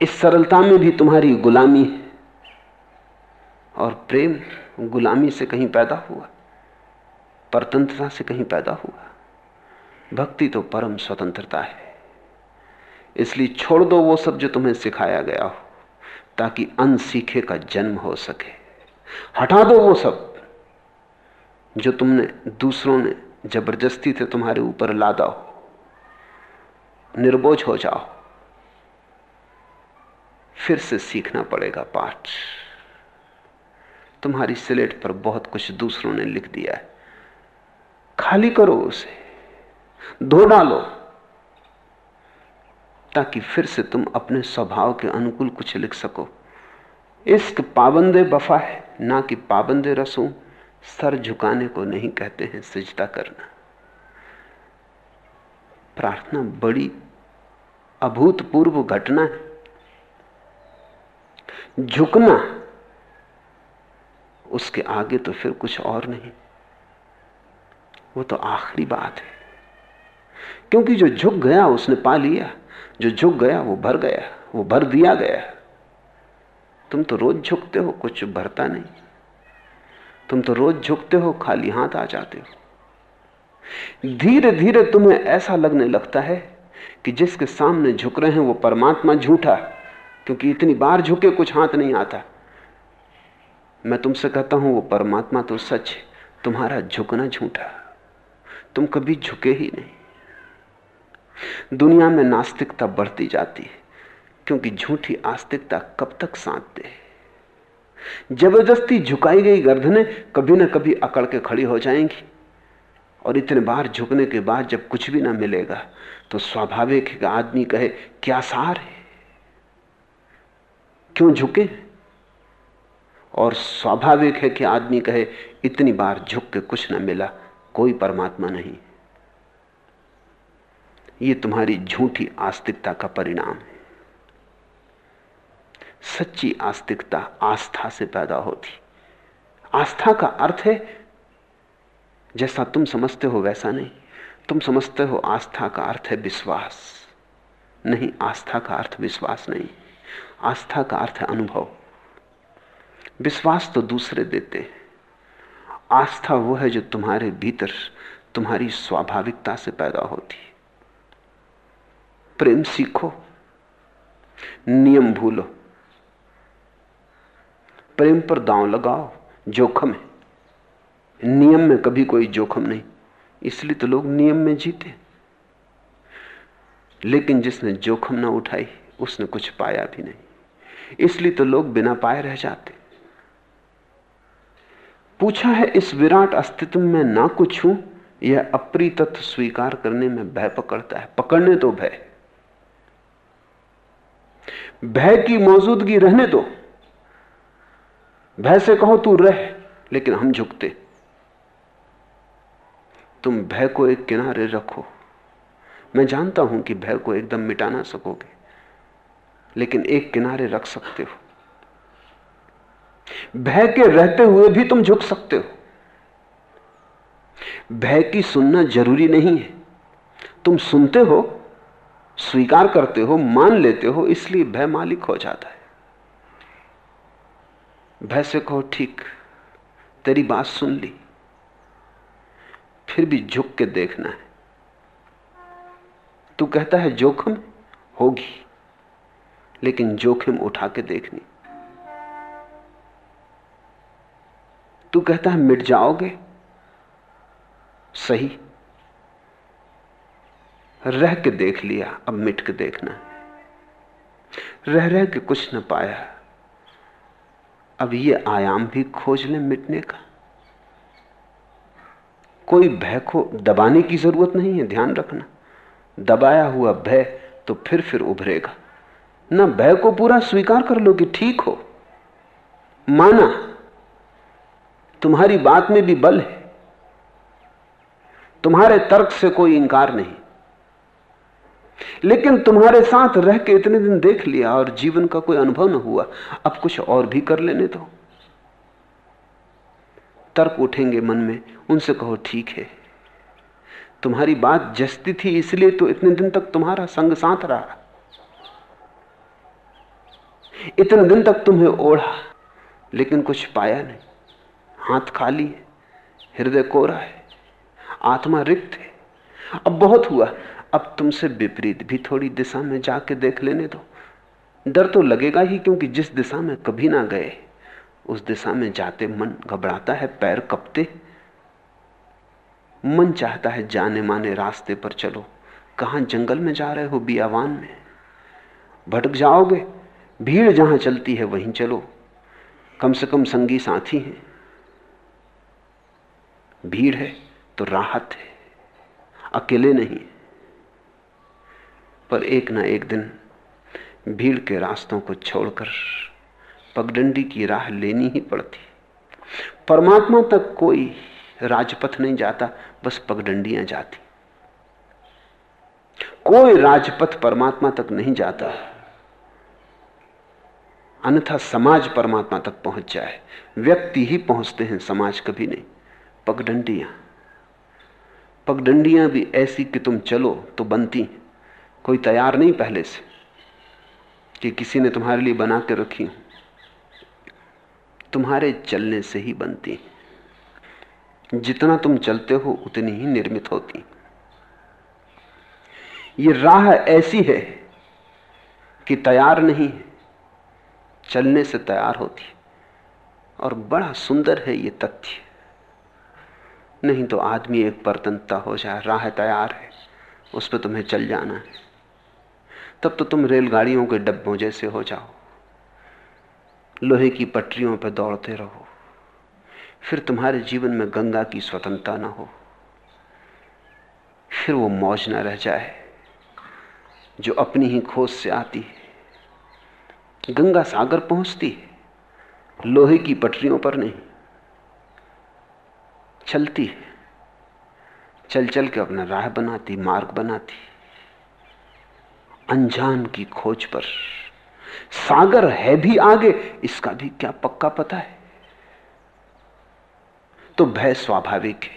इस सरलता में भी तुम्हारी गुलामी है। और प्रेम गुलामी से कहीं पैदा हुआ, परतंत्रता से कहीं पैदा हुआ। भक्ति तो परम स्वतंत्रता है। इसलिए छोड़ दो वो सब जो तुम्हें सिखाया गया हो। ताकि अनसीखे का जन्म हो सके। हटा दो वो सब जो तुमने, दूसरों ने ज़बरदस्ती से तुम्हारे ऊपर लादा हो। निर्बोझ हो जाओ। फिर से सीखना पड़ेगा पाठ। तुम्हारी स्लेट पर बहुत कुछ दूसरों ने लिख दिया है। खाली करो उसे। धो डालो। ताकि फिर से तुम अपने स्वभाव के अनुकूल कुछ लिख सको। इश्क पाबंदे बफा है, ना कि पाबंदे रसूं। सर झुकाने को नहीं कहते हैं सजदा करना। प्रार्थना बड़ी अभूतपूर्व घटना है। झुकना उसके आगे तो फिर कुछ और नहीं। वो तो आखिरी बात है। क्योंकि जो झुक गया, उसने पा लिया। जो झुक गया, वो भर गया, वो भर दिया गया। तुम तो रोज झुकते हो, कुछ भरता नहीं। तुम तो रोज झुकते हो, खाली हाथ आ जाते हो। धीरे धीरे तुम्हें ऐसा लगने लगता है कि जिसके सामने झुक रहे हैं, वो परमात्मा झूठा क्योंकि इतनी बार झुके कुछ हाथ नहीं आता। मैं तुमसे कहता हूँ, वो परमात्मा तो सच तुम्हारा झुकना झूठा। तुम कभी झुके ही नहीं। दुनिया में नास्तिकता बढ़ती जाती है, क्योंकि झूठी आस्तिकता कब तक साथ दे ज़बरदस्ती झुकाई गई गर्दनें कभी ना कभी अकड़ के खड़ी हो जाएँगी, और इतने बार झुकने के बाद जब कुछ भी ना मिलेगा तो स्वाभाविक है आदमी कहे, क्या सार है? क्यों झुके? और स्वाभाविक है कि आदमी कहे, इतनी बार झुक के कुछ ना मिला, कोई परमात्मा नहीं ये तुम्हारी झूठी आस्तिकता का परिणाम है। सच्ची आस्तिकता आस्था से पैदा होती। आस्था का अर्थ है, जैसा तुम समझते हो वैसा नहीं। तुम समझते हो आस्था का अर्थ है विश्वास। नहीं, आस्था का अर्थ विश्वास नहीं। आस्था का अर्थ है अनुभव। विश्वास तो दूसरे देते हैं। आस्था वो है जो तुम्हारे भीतर, तुम्हारी स्वाभाविकता से पैदा होती है। प्रेम सीखो, नियम भूलो, प्रेम पर दांव लगाओ, जोखम है। नियम में कभी कोई जोखम नहीं, इसलिए तो लोग नियम में जीते। लेकिन जिसने जोखम ना उठाई, उसने कुछ पाया भी नहीं। इसलिए तो लोग बिना पाए रह जाते। पूछा है, इस विराट अस्तित्व में ना कुछ हूँ? यह अप्री तत्व स्वीकार करने में भय पकड़ता है। पकड़ने तो भय। भय की मौजूदगी रहने दो। भय से कहो, तू रह, लेकिन हम झुकते। तुम भय को एक किनारे रखो। मैं जानता हूँ कि भय को एकदम मिटा ना सकोगे, लेकिन एक किनारे रख सकते हो। भय के रहते हुए भी तुम झुक सकते हो। भय की सुनना ज़रूरी नहीं है। तुम सुनते हो स्वीकार करते हो, मान लेते हो, इसलिए भय मालिक हो जाता है। भय से कहो, ठीक, तेरी बात सुन ली, फिर भी झुक के देखना है। तू कहता है जोखिम होगी, लेकिन जोखिम उठा के देखनी। तू कहता है मिट जाओगे, सही रह के देख लिया, अब मिट के देखना। रह रह के कुछ न पाया। अब ये आयाम भी खोज ले मिटने का। कोई भय को दबाने की ज़रूरत नहीं है, ध्यान रखना। दबाया हुआ भय तो फिर फिर उभरेगा। ना भय को पूरा स्वीकार कर लो कि ठीक हो। माना, तुम्हारी बात में भी बल है। तुम्हारे तर्क से कोई इंकार नहीं। लेकिन तुम्हारे साथ रह के इतने दिन देख लिया और जीवन का कोई अनुभव न हुआ, अब कुछ और भी कर लेने दो। तर्क उठेंगे मन में, उनसे कहो, ठीक है। तुम्हारी बात जस्ती थी, इसलिए तो इतने दिन तक तुम्हारा संग साथ रहा। इतने दिन तक तुम्हें ओढ़ा, लेकिन कुछ पाया नहीं। हाथ खाली है, हृदय कोरा है, आत्मा रिक्त है। अब बहुत हुआ अब तुमसे विपरीत भी थोड़ी दिशा में जाके देख लेने दो। डर तो लगेगा ही क्योंकि जिस दिशा में कभी ना गए, उस दिशा में जाते मन घबराता है, पैर कपते। मन चाहता है जाने माने रास्ते पर चलो। कहाँ जंगल में जा रहे हो बियावान में? भटक जाओगे, भीड़ जहाँ चलती है वहीं चलो। कम से कम संगी साथी हैं। भीड़ है तो राहत है, अकेले नहीं पर एक ना एक दिन भीड़ के रास्तों को छोड़कर पगडंडी की राह लेनी ही पड़ती। परमात्मा तक कोई राजपथ नहीं जाता, बस पगडंडियाँ जाती। कोई राजपथ परमात्मा तक नहीं जाता। अन्यथा समाज परमात्मा तक पहुँच जाए। व्यक्ति ही पहुँचते हैं, समाज कभी नहीं। पगडंडियाँ। पगडंडियाँ भी ऐसी कि तुम चलो तो बनती कोई तैयार नहीं पहले से कि किसी ने तुम्हारे लिए बना के रखी। तुम्हारे चलने से ही बनती। जितना तुम चलते हो, उतनी ही निर्मित होती। ये राह ऐसी है कि तैयार नहीं है, चलने से तैयार होती। और बड़ा सुंदर है ये तथ्य। नहीं तो आदमी एक परतंत्रता हो जाए राह तैयार है, उस पर तुम्हें चल जाना है। तब तो तुम रेलगाड़ियों के डब्बों जैसे हो जाओ। लोहे की पटरियों पर दौड़ते रहो। फिर तुम्हारे जीवन में गंगा की स्वतंत्रता ना हो। फिर वो मौज ना रह जाए, जो अपनी ही खोज से आती है। गंगा सागर पहुँचती है, लोहे की पटरियों पर नहीं। चलती है चल चल के अपना राह बनाती, मार्ग बनाती। अनजान की खोज पर। सागर है भी आगे, इसका भी क्या पक्का पता है? तो भय स्वाभाविक है।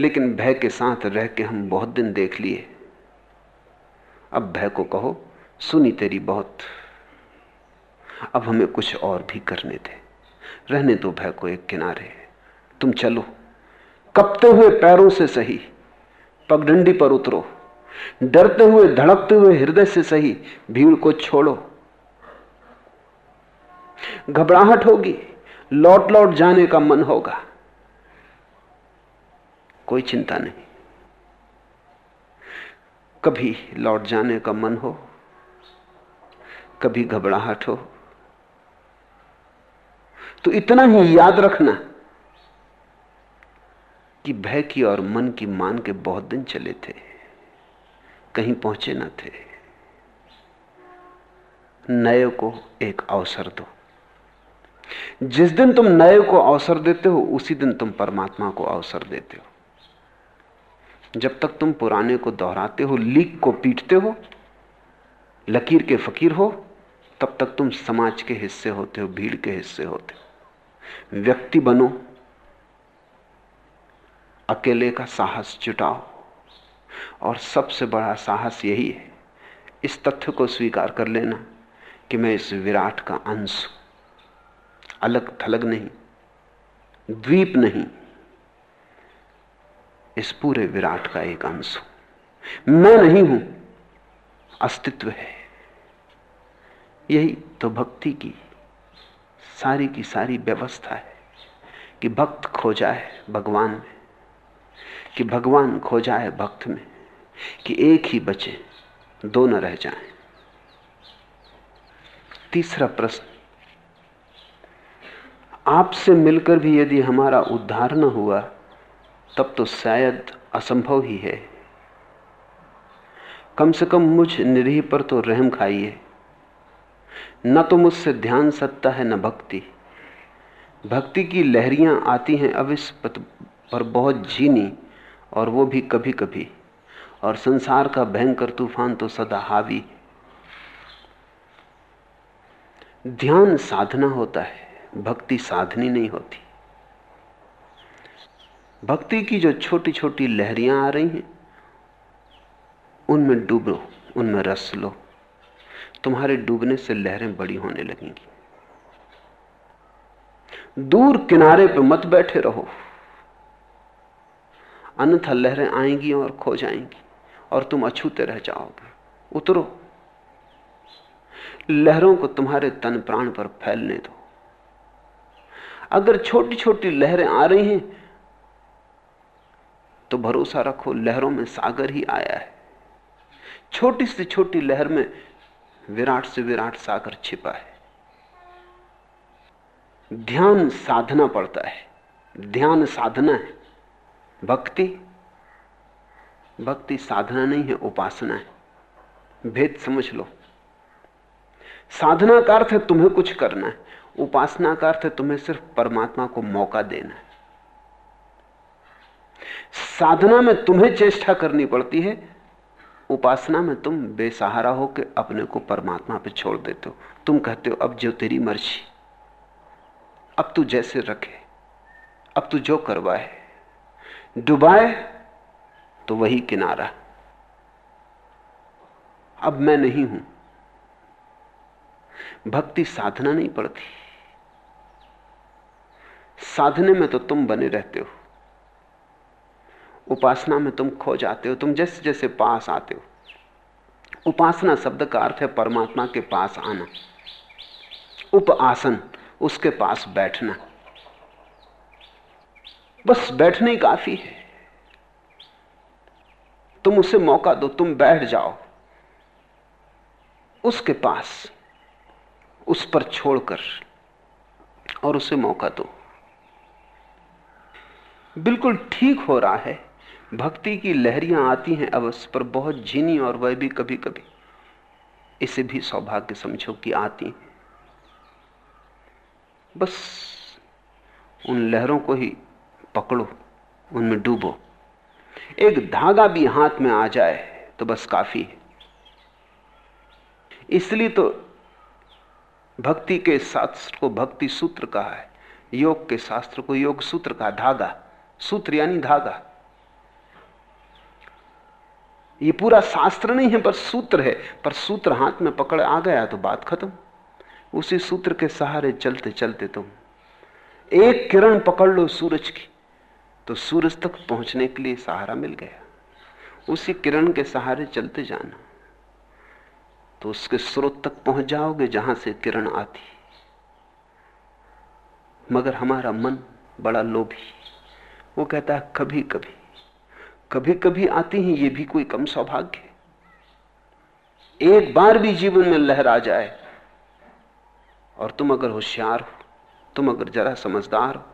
लेकिन भय के साथ रह के हम बहुत दिन देख लिए। अब भय को कहो, सुनी तेरी बहुत। अब हमें कुछ और भी करने दे। रहने दो भय को एक किनारे। तुम चलो। कपते हुए पैरों से सही। पगडंडी पर उतरो। डरते हुए, धड़कते हुए हृदय से सही भीड़ को छोड़ो। घबराहट होगी, लौट लौट जाने का मन होगा। कोई चिंता नहीं। कभी लौट जाने का मन हो, कभी घबराहट हो तो इतना ही याद रखना कि भय की और मन की मान के बहुत दिन चले थे। कहीं पहुँचे न थे। नए को एक अवसर दो। जिस दिन तुम नए को अवसर देते हो, उसी दिन तुम परमात्मा को अवसर देते हो। जब तक तुम पुराने को दोहराते हो, लीक को पीटते हो, लकीर के फकीर हो, तब तक तुम समाज के हिस्से होते हो, भीड़ के हिस्से होते हो। व्यक्ति बनो, अकेले का साहस जुटाओ। और सबसे बड़ा साहस यही है। इस तथ्य को स्वीकार कर लेना कि मैं इस विराट का अंश हूँ। अलग थलग नहीं, द्वीप नहीं, इस पूरे विराट का एक अंश हूँ। मैं नहीं हूँ, अस्तित्व है। यही तो भक्ति की सारी की सारी व्यवस्था है कि भक्त खो जाए भगवान में। कि भगवान खो जाए भक्त में, कि एक ही बचे, दो न रह जाए। तीसरा प्रश्न, आपसे मिलकर भी यदि हमारा उद्धार न हुआ, तब तो शायद असंभव ही है। कम से कम मुझ निरीह पर तो रहम खाइए। न तो मुझसे ध्यान सकता है, न भक्ति। भक्ति की लहरियाँ आती हैं अविश पर बहुत झीनी और वो भी कभी कभी और संसार का भयंकर तूफ़ान तो सदा हावी। ध्यान साधना होता है, भक्ति साधनी नहीं होती। भक्ति की जो छोटी छोटी लहरियाँ आ रही हैं, उनमें डूबो, उनमें रस लो। तुम्हारे डूबने से लहरें बड़ी होने लगेंगी। दूर किनारे पे मत बैठे रहो। अन्यथा लहरें आएँगी और खो जाएँगी, और तुम अछूते रह जाओगे। उतरो। लहरों को तुम्हारे तन प्राण पर फैलने दो। अगर छोटी छोटी लहरें आ रही हैं तो भरोसा रखो, लहरों में सागर ही आया है। छोटी से छोटी लहर में विराट से विराट सागर छिपा है। ध्यान साधना पड़ता है। ध्यान साधना है। भक्ति भक्ति साधना नहीं है, उपासना है। भेद समझ लो। साधना का अर्थ है तुम्हें कुछ करना है, उपासना का अर्थ है तुम्हें सिर्फ़ परमात्मा को मौका देना है। साधना में तुम्हें चेष्टा करनी पड़ती है, उपासना में तुम बेसहारा होकर अपने को परमात्मा पे छोड़ देते हो। तुम कहते हो, अब जो तेरी मर्ज़ी, अब तू जैसे रखे, अब तू जो करवाए डुबाए तो वही किनारा। अब मैं नहीं हूँ। भक्ति साधना नहीं पड़ती। साधने में तो तुम बने रहते हो। उपासना में तुम खो जाते हो। तुम जैसे जैसे पास आते हो। उपासना शब्द का अर्थ है परमात्मा के पास आना। उप आसन उसके पास बैठना। बस बैठने ही काफ़ी है। तुम उसे मौका दो, तुम बैठ जाओ। उसके पास, उस पर छोड़कर और उसे मौका दो। बिल्कुल ठीक हो रहा है। भक्ति की लहरियाँ आती हैं अवश्य पर, बहुत झीनी और वह भी कभी कभी इसे भी सौभाग्य समझो कि आती बस उन लहरों को ही पकड़ो, उनमें डूबो। एक धागा भी हाथ में आ जाए तो बस काफ़ी है। इसलिए तो भक्ति के शास्त्र को भक्ति सूत्र कहा है। योग के शास्त्र को योग सूत्र का धागा। सूत्र यानी धागा। ये पूरा शास्त्र नहीं है, पर सूत्र है। पर सूत्र हाथ में पकड़ आ गया तो बात खत्म। उसी सूत्र के सहारे चलते चलते तुम एक किरण पकड़ लो सूरज की। तो सूरज तक पहुँचने के लिए सहारा मिल गया। उसी किरण के सहारे चलते जाना। तो उसके स्रोत तक पहुँच जाओगे जहाँ से किरण आती। मगर हमारा मन बड़ा लोभी। वो कहता है कभी कभी कभी कभी आती हैं, ये भी कोई कम सौभाग्य एक बार भी जीवन में लहर आ जाए और तुम अगर होशियार हो, तुम अगर जरा समझदार हो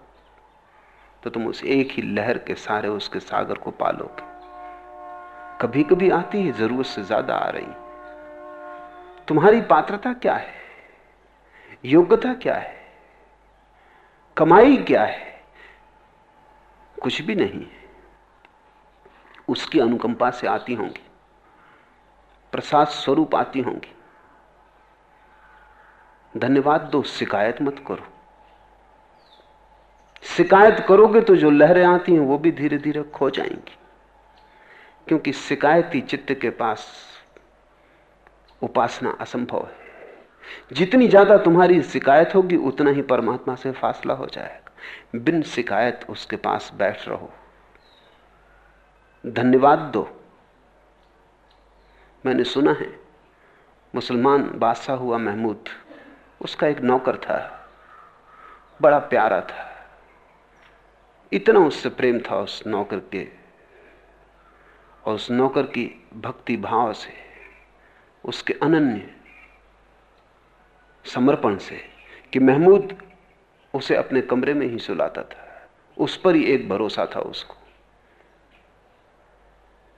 तो तुम उस एक ही लहर के सारे उसके सागर को पालोगे। कभी कभी आती है ज़रूरत से ज़्यादा आ रही। तुम्हारी पात्रता क्या है? योग्यता क्या है? कमाई क्या है? कुछ भी नहीं है। उसकी अनुकंपा से आती होंगी। प्रसाद स्वरूप आती होंगी। धन्यवाद, दो शिकायत मत करो। शिकायत करोगे तो जो लहरें आती हैं वो भी धीरे धीरे खो जाएँगी। क्योंकि शिकायती चित्त के पास उपासना असंभव है। जितनी ज़्यादा तुम्हारी शिकायत होगी, उतना ही परमात्मा से फासला हो जाएगा। बिन शिकायत उसके पास बैठ रहो। धन्यवाद दो। मैंने सुना है, मुसलमान बादशाह हुआ महमूद, उसका एक नौकर था, बड़ा प्यारा था। इतना उससे प्रेम था उस नौकर के, और उस नौकर की भक्ति भाव से, उसके अनन्य समर्पण से, कि महमूद उसे अपने कमरे में ही सुलाता था। उस पर ही एक भरोसा था उसको।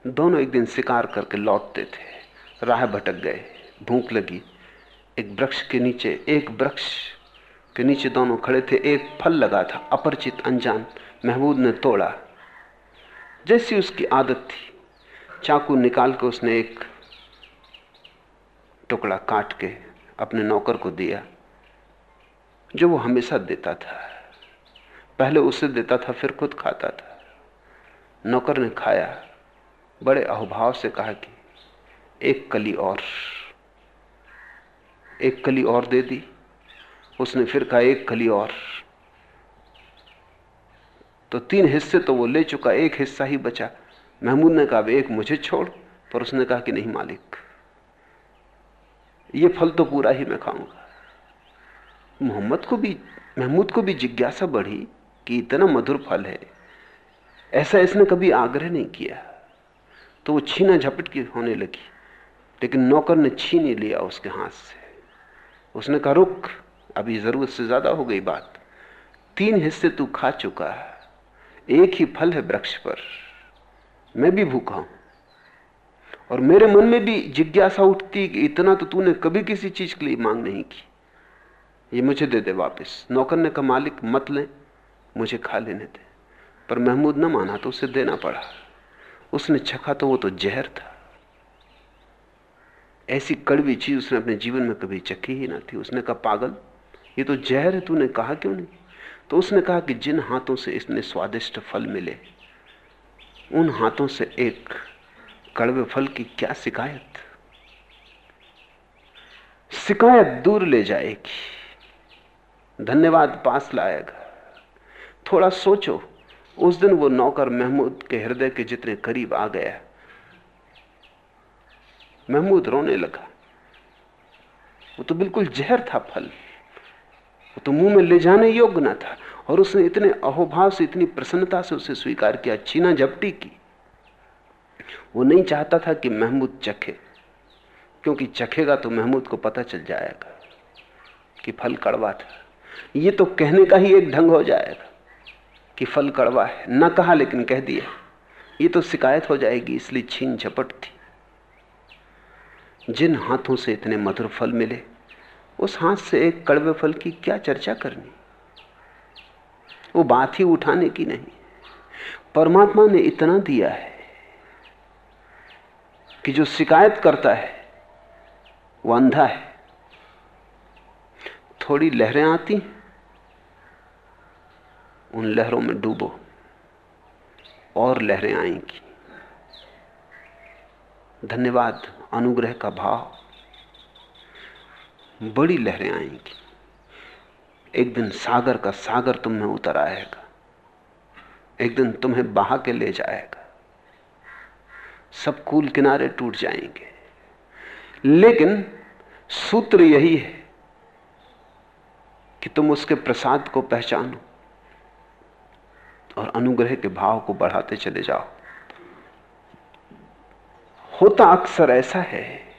दोनों एक दिन शिकार करके लौटते थे। राह भटक गए। भूख लगी। एक वृक्ष के नीचे, एक वृक्ष के नीचे दोनों खड़े थे। एक फल लगा था, अपरिचित अनजान महमूद ने तोड़ा। जैसी उसकी आदत थी, चाकू निकाल के उसने एक टुकड़ा काट के अपने नौकर को दिया, जो वो हमेशा देता था। पहले उसे देता था, फिर खुद खाता था। नौकर ने खाया। बड़े अहुभाव से कहा कि, एक कली और, एक कली और दे दी। उसने फिर कहा, एक कली और तो तीन हिस्से तो वो ले चुका, एक हिस्सा ही बचा। महमूद ने कहा एक मुझे छोड़। पर उसने कहा कि, नहीं मालिक, ये फल तो पूरा ही मैं खाऊँगा। मोहम्मद को भी, महमूद को भी जिज्ञासा बढ़ी कि इतना मधुर फल है। ऐसा इसने कभी आग्रह नहीं किया। तो वो छीना झपट की होने लगी, लेकिन नौकर ने छीन ही लिया उसके हाथ से। उसने कहा, रुक, अभी ज़रूरत से ज़्यादा हो गई बात। तीन हिस्से तू खा चुका है। एक ही फल है वृक्ष पर। मैं भी भूखा हूँ। और मेरे मन में भी जिज्ञासा उठती कि इतना तो तूने कभी किसी चीज़ के लिए मांग नहीं की। ये मुझे दे दे वापस। नौकर ने कहा, मालिक, मत ले। मुझे खा लेने दे। पर महमूद न माना तो उसे देना पड़ा। उसने चखा तो वो तो जहर था। ऐसी कड़वी चीज़ उसने अपने जीवन में कभी चखी ही ना थी। उसने कहा, पागल, ये तो जहर है, तूने कहा क्यों नहीं? तो उसने कहा कि जिन हाथों से इसने स्वादिष्ट फल मिले, उन हाथों से एक कड़वे फल की क्या शिकायत? शिकायत दूर ले जाएगी। धन्यवाद, पास लाएगा। थोड़ा सोचो, उस दिन वो नौकर महमूद के हृदय के जितने करीब आ गया, महमूद रोने लगा। वो तो बिल्कुल जहर था फल। तो मुँह में ले जाने योग्य ना था, और उसने इतने अहोभाव से, इतनी प्रसन्नता से उसे स्वीकार किया, छीना झपटी की। वो नहीं चाहता था कि महमूद चखे, क्योंकि चखेगा तो महमूद को पता चल जाएगा कि फल कड़वा था। ये तो कहने का ही एक ढंग हो जाएगा कि फल कड़वा है। न कहा, लेकिन कह दिया। ये तो शिकायत हो जाएगी, इसलिए छीन झपट थी। जिन हाथों से इतने मधुर फल मिले उस हाथ से एक कड़वे फल की क्या चर्चा करनी? वो बात ही उठाने की नहीं। परमात्मा ने इतना दिया है कि जो शिकायत करता है, वो अंधा है। थोड़ी लहरें आती, उन लहरों में डूबो, और लहरें आएँगी। धन्यवाद, अनुग्रह का भाव। बड़ी लहरें आएँगी। एक दिन सागर का सागर तुम में उतर आएगा। एक दिन तुम्हें बहा के ले जाएगा। सब कूल किनारे टूट जाएँगे। लेकिन सूत्र यही है कि तुम उसके प्रसाद को पहचानो और अनुग्रह के भाव को बढ़ाते चले जाओ। होता अक्सर ऐसा है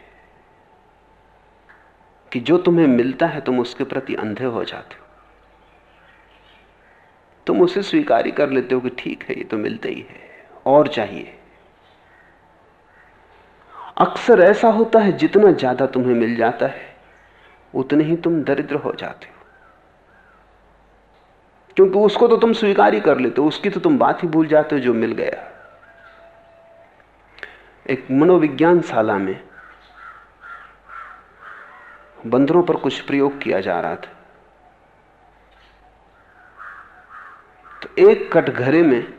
कि जो तुम्हें मिलता है, तुम उसके प्रति अंधे हो जाते हो। तुम उसे स्वीकार कर लेते हो कि ठीक है, ये तो मिलता ही है, और चाहिए। अक्सर ऐसा होता है, जितना ज़्यादा तुम्हें मिल जाता है, उतने ही तुम दरिद्र हो जाते हो। क्योंकि उसको तो तुम स्वीकार ही कर लेते हो, उसकी तो तुम बात ही भूल जाते हो जो मिल गया। एक मनोविज्ञान शाला में बंदरों पर कुछ प्रयोग किया जा रहा था। तो एक कटघरे में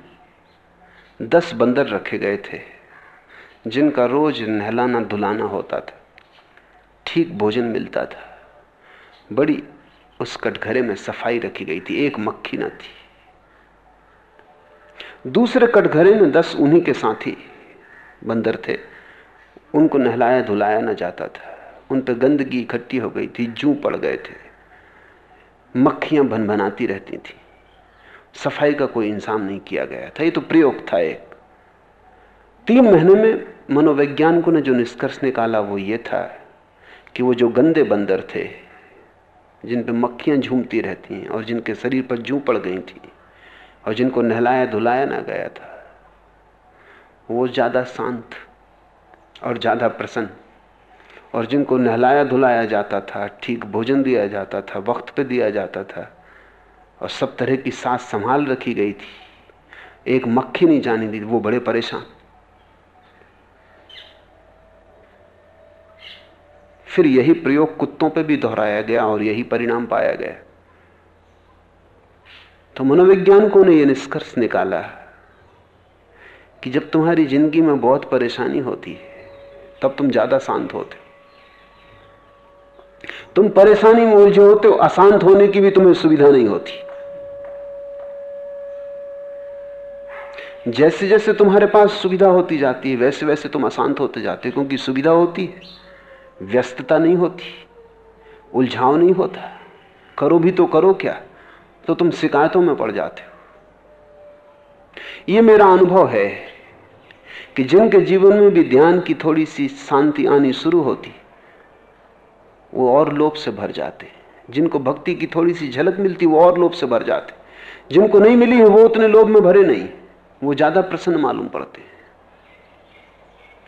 दस बंदर रखे गए थे, जिनका रोज नहलाना धुलाना होता था। ठीक भोजन मिलता था। बड़ी उस कटघरे में सफ़ाई रखी गई थी, एक मक्खी न थी। दूसरे कटघरे में दस उन्हीं के साथी बंदर थे, उनको नहलाया धुलाया ना जाता था। उन पर गंदगी इकट्ठी हो गई थी, जू पड़ गए थे। मक्खियाँ भन भनाती रहती थी। सफ़ाई का कोई इंसान नहीं किया गया था। ये तो प्रयोग था एक। तीन महीने में मनोवैज्ञानिकों ने जो निष्कर्ष निकाला वो ये था कि वो जो गंदे बंदर थे, जिन पे मक्खियाँ झूमती रहती हैं और जिनके शरीर पर जू पड़ गई थी और जिनको नहलाया धुलाया ना गया था, वो ज़्यादा शांत और ज़्यादा प्रसन्न और जिनको नहलाया धुलाया जाता था, ठीक भोजन दिया जाता था, वक्त पे दिया जाता था, और सब तरह की सांस संभाल रखी गई थी। एक मक्खी नहीं जाने दी, वो बड़े परेशान। फिर यही प्रयोग कुत्तों पे भी दोहराया गया और यही परिणाम पाया गया। तो मनोवैज्ञानिकों ने यह निष्कर्ष निकाला कि जब तुम्हारी ज़िंदगी में बहुत परेशानी होती है, तब तुम ज़्यादा शांत होते तुम परेशानी में उलझे होते हो अशांत होने की भी तुम्हें सुविधा नहीं होती। जैसे जैसे तुम्हारे पास सुविधा होती जाती है, वैसे वैसे तुम अशांत होते जाते हो, क्योंकि सुविधा होती है। व्यस्तता नहीं होती, उलझाव नहीं होता। करो भी तो करो क्या तो तुम शिकायतों में पड़ जाते हो। यह मेरा अनुभव है कि जिनके जीवन में भी ध्यान की थोड़ी सी शांति आनी शुरू होती वो और लोभ से भर जाते जिनको भक्ति की थोड़ी सी झलक मिलती, वो और लोभ से भर जाते जिनको नहीं मिली, वो उतने लोभ में भरे नहीं। वो ज़्यादा प्रसन्न मालूम पड़ते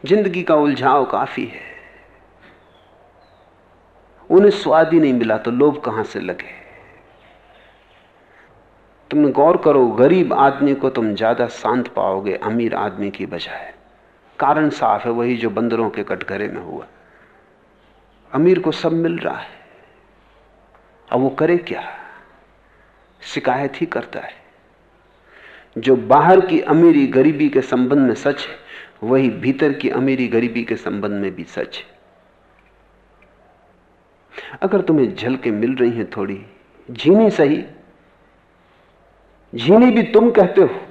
ज़िंदगी का उलझाव काफ़ी है। उन्हें स्वाद ही नहीं मिला तो लोभ कहाँ से लगे? तुम गौर करो, गरीब आदमी को तुम ज़्यादा शांत पाओगे अमीर आदमी की बजाय। कारण साफ़ है, वही जो बंदरों के कटघरे में हुआ। अमीर को सब मिल रहा है। अब वो करे क्या? शिकायत ही करता है। जो बाहर की अमीरी गरीबी के संबंध में सच है, वही भीतर की अमीरी गरीबी के संबंध में भी सच है। अगर तुम्हें झलके मिल रही हैं थोड़ी झीनी सही। झीनी भी तुम कहते हो।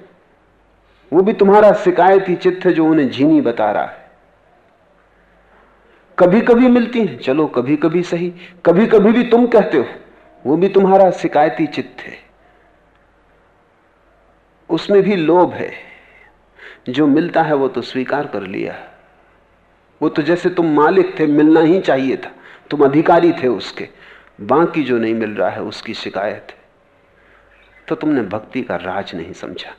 वो भी तुम्हारा शिकायती चित्त है जो उन्हें झीनी बता रहा है। कभी कभी मिलती हैं। चलो कभी कभी सही। कभी कभी भी तुम कहते हो। वो भी तुम्हारा शिकायती चित्त है। उसमें भी लोभ है। जो मिलता है वो तो स्वीकार कर लिया। वो तो जैसे तुम मालिक थे, मिलना ही चाहिए था। तुम अधिकारी थे उसके। बाकी जो नहीं मिल रहा है, उसकी शिकायत है। तो तुमने भक्ति का राज नहीं समझा।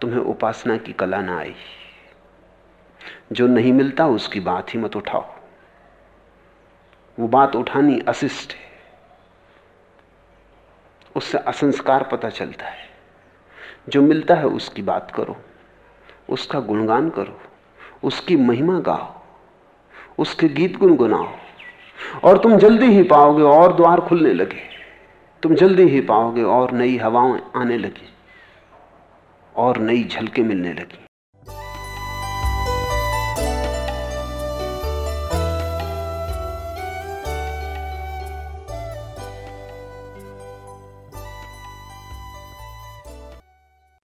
तुम्हें उपासना की कला ना आई। जो नहीं मिलता, उसकी बात ही मत उठाओ। वो बात उठानी अशिष्ट है। उससे असंस्कार पता चलता है। जो मिलता है उसकी बात करो, उसका गुणगान करो, उसकी महिमा गाओ, उसके गीत गुनगुनाओ, और तुम जल्दी ही पाओगे और द्वार खुलने लगे। तुम जल्दी ही पाओगे और नई हवाएँ आने लगी, और नई झलके मिलने लगी।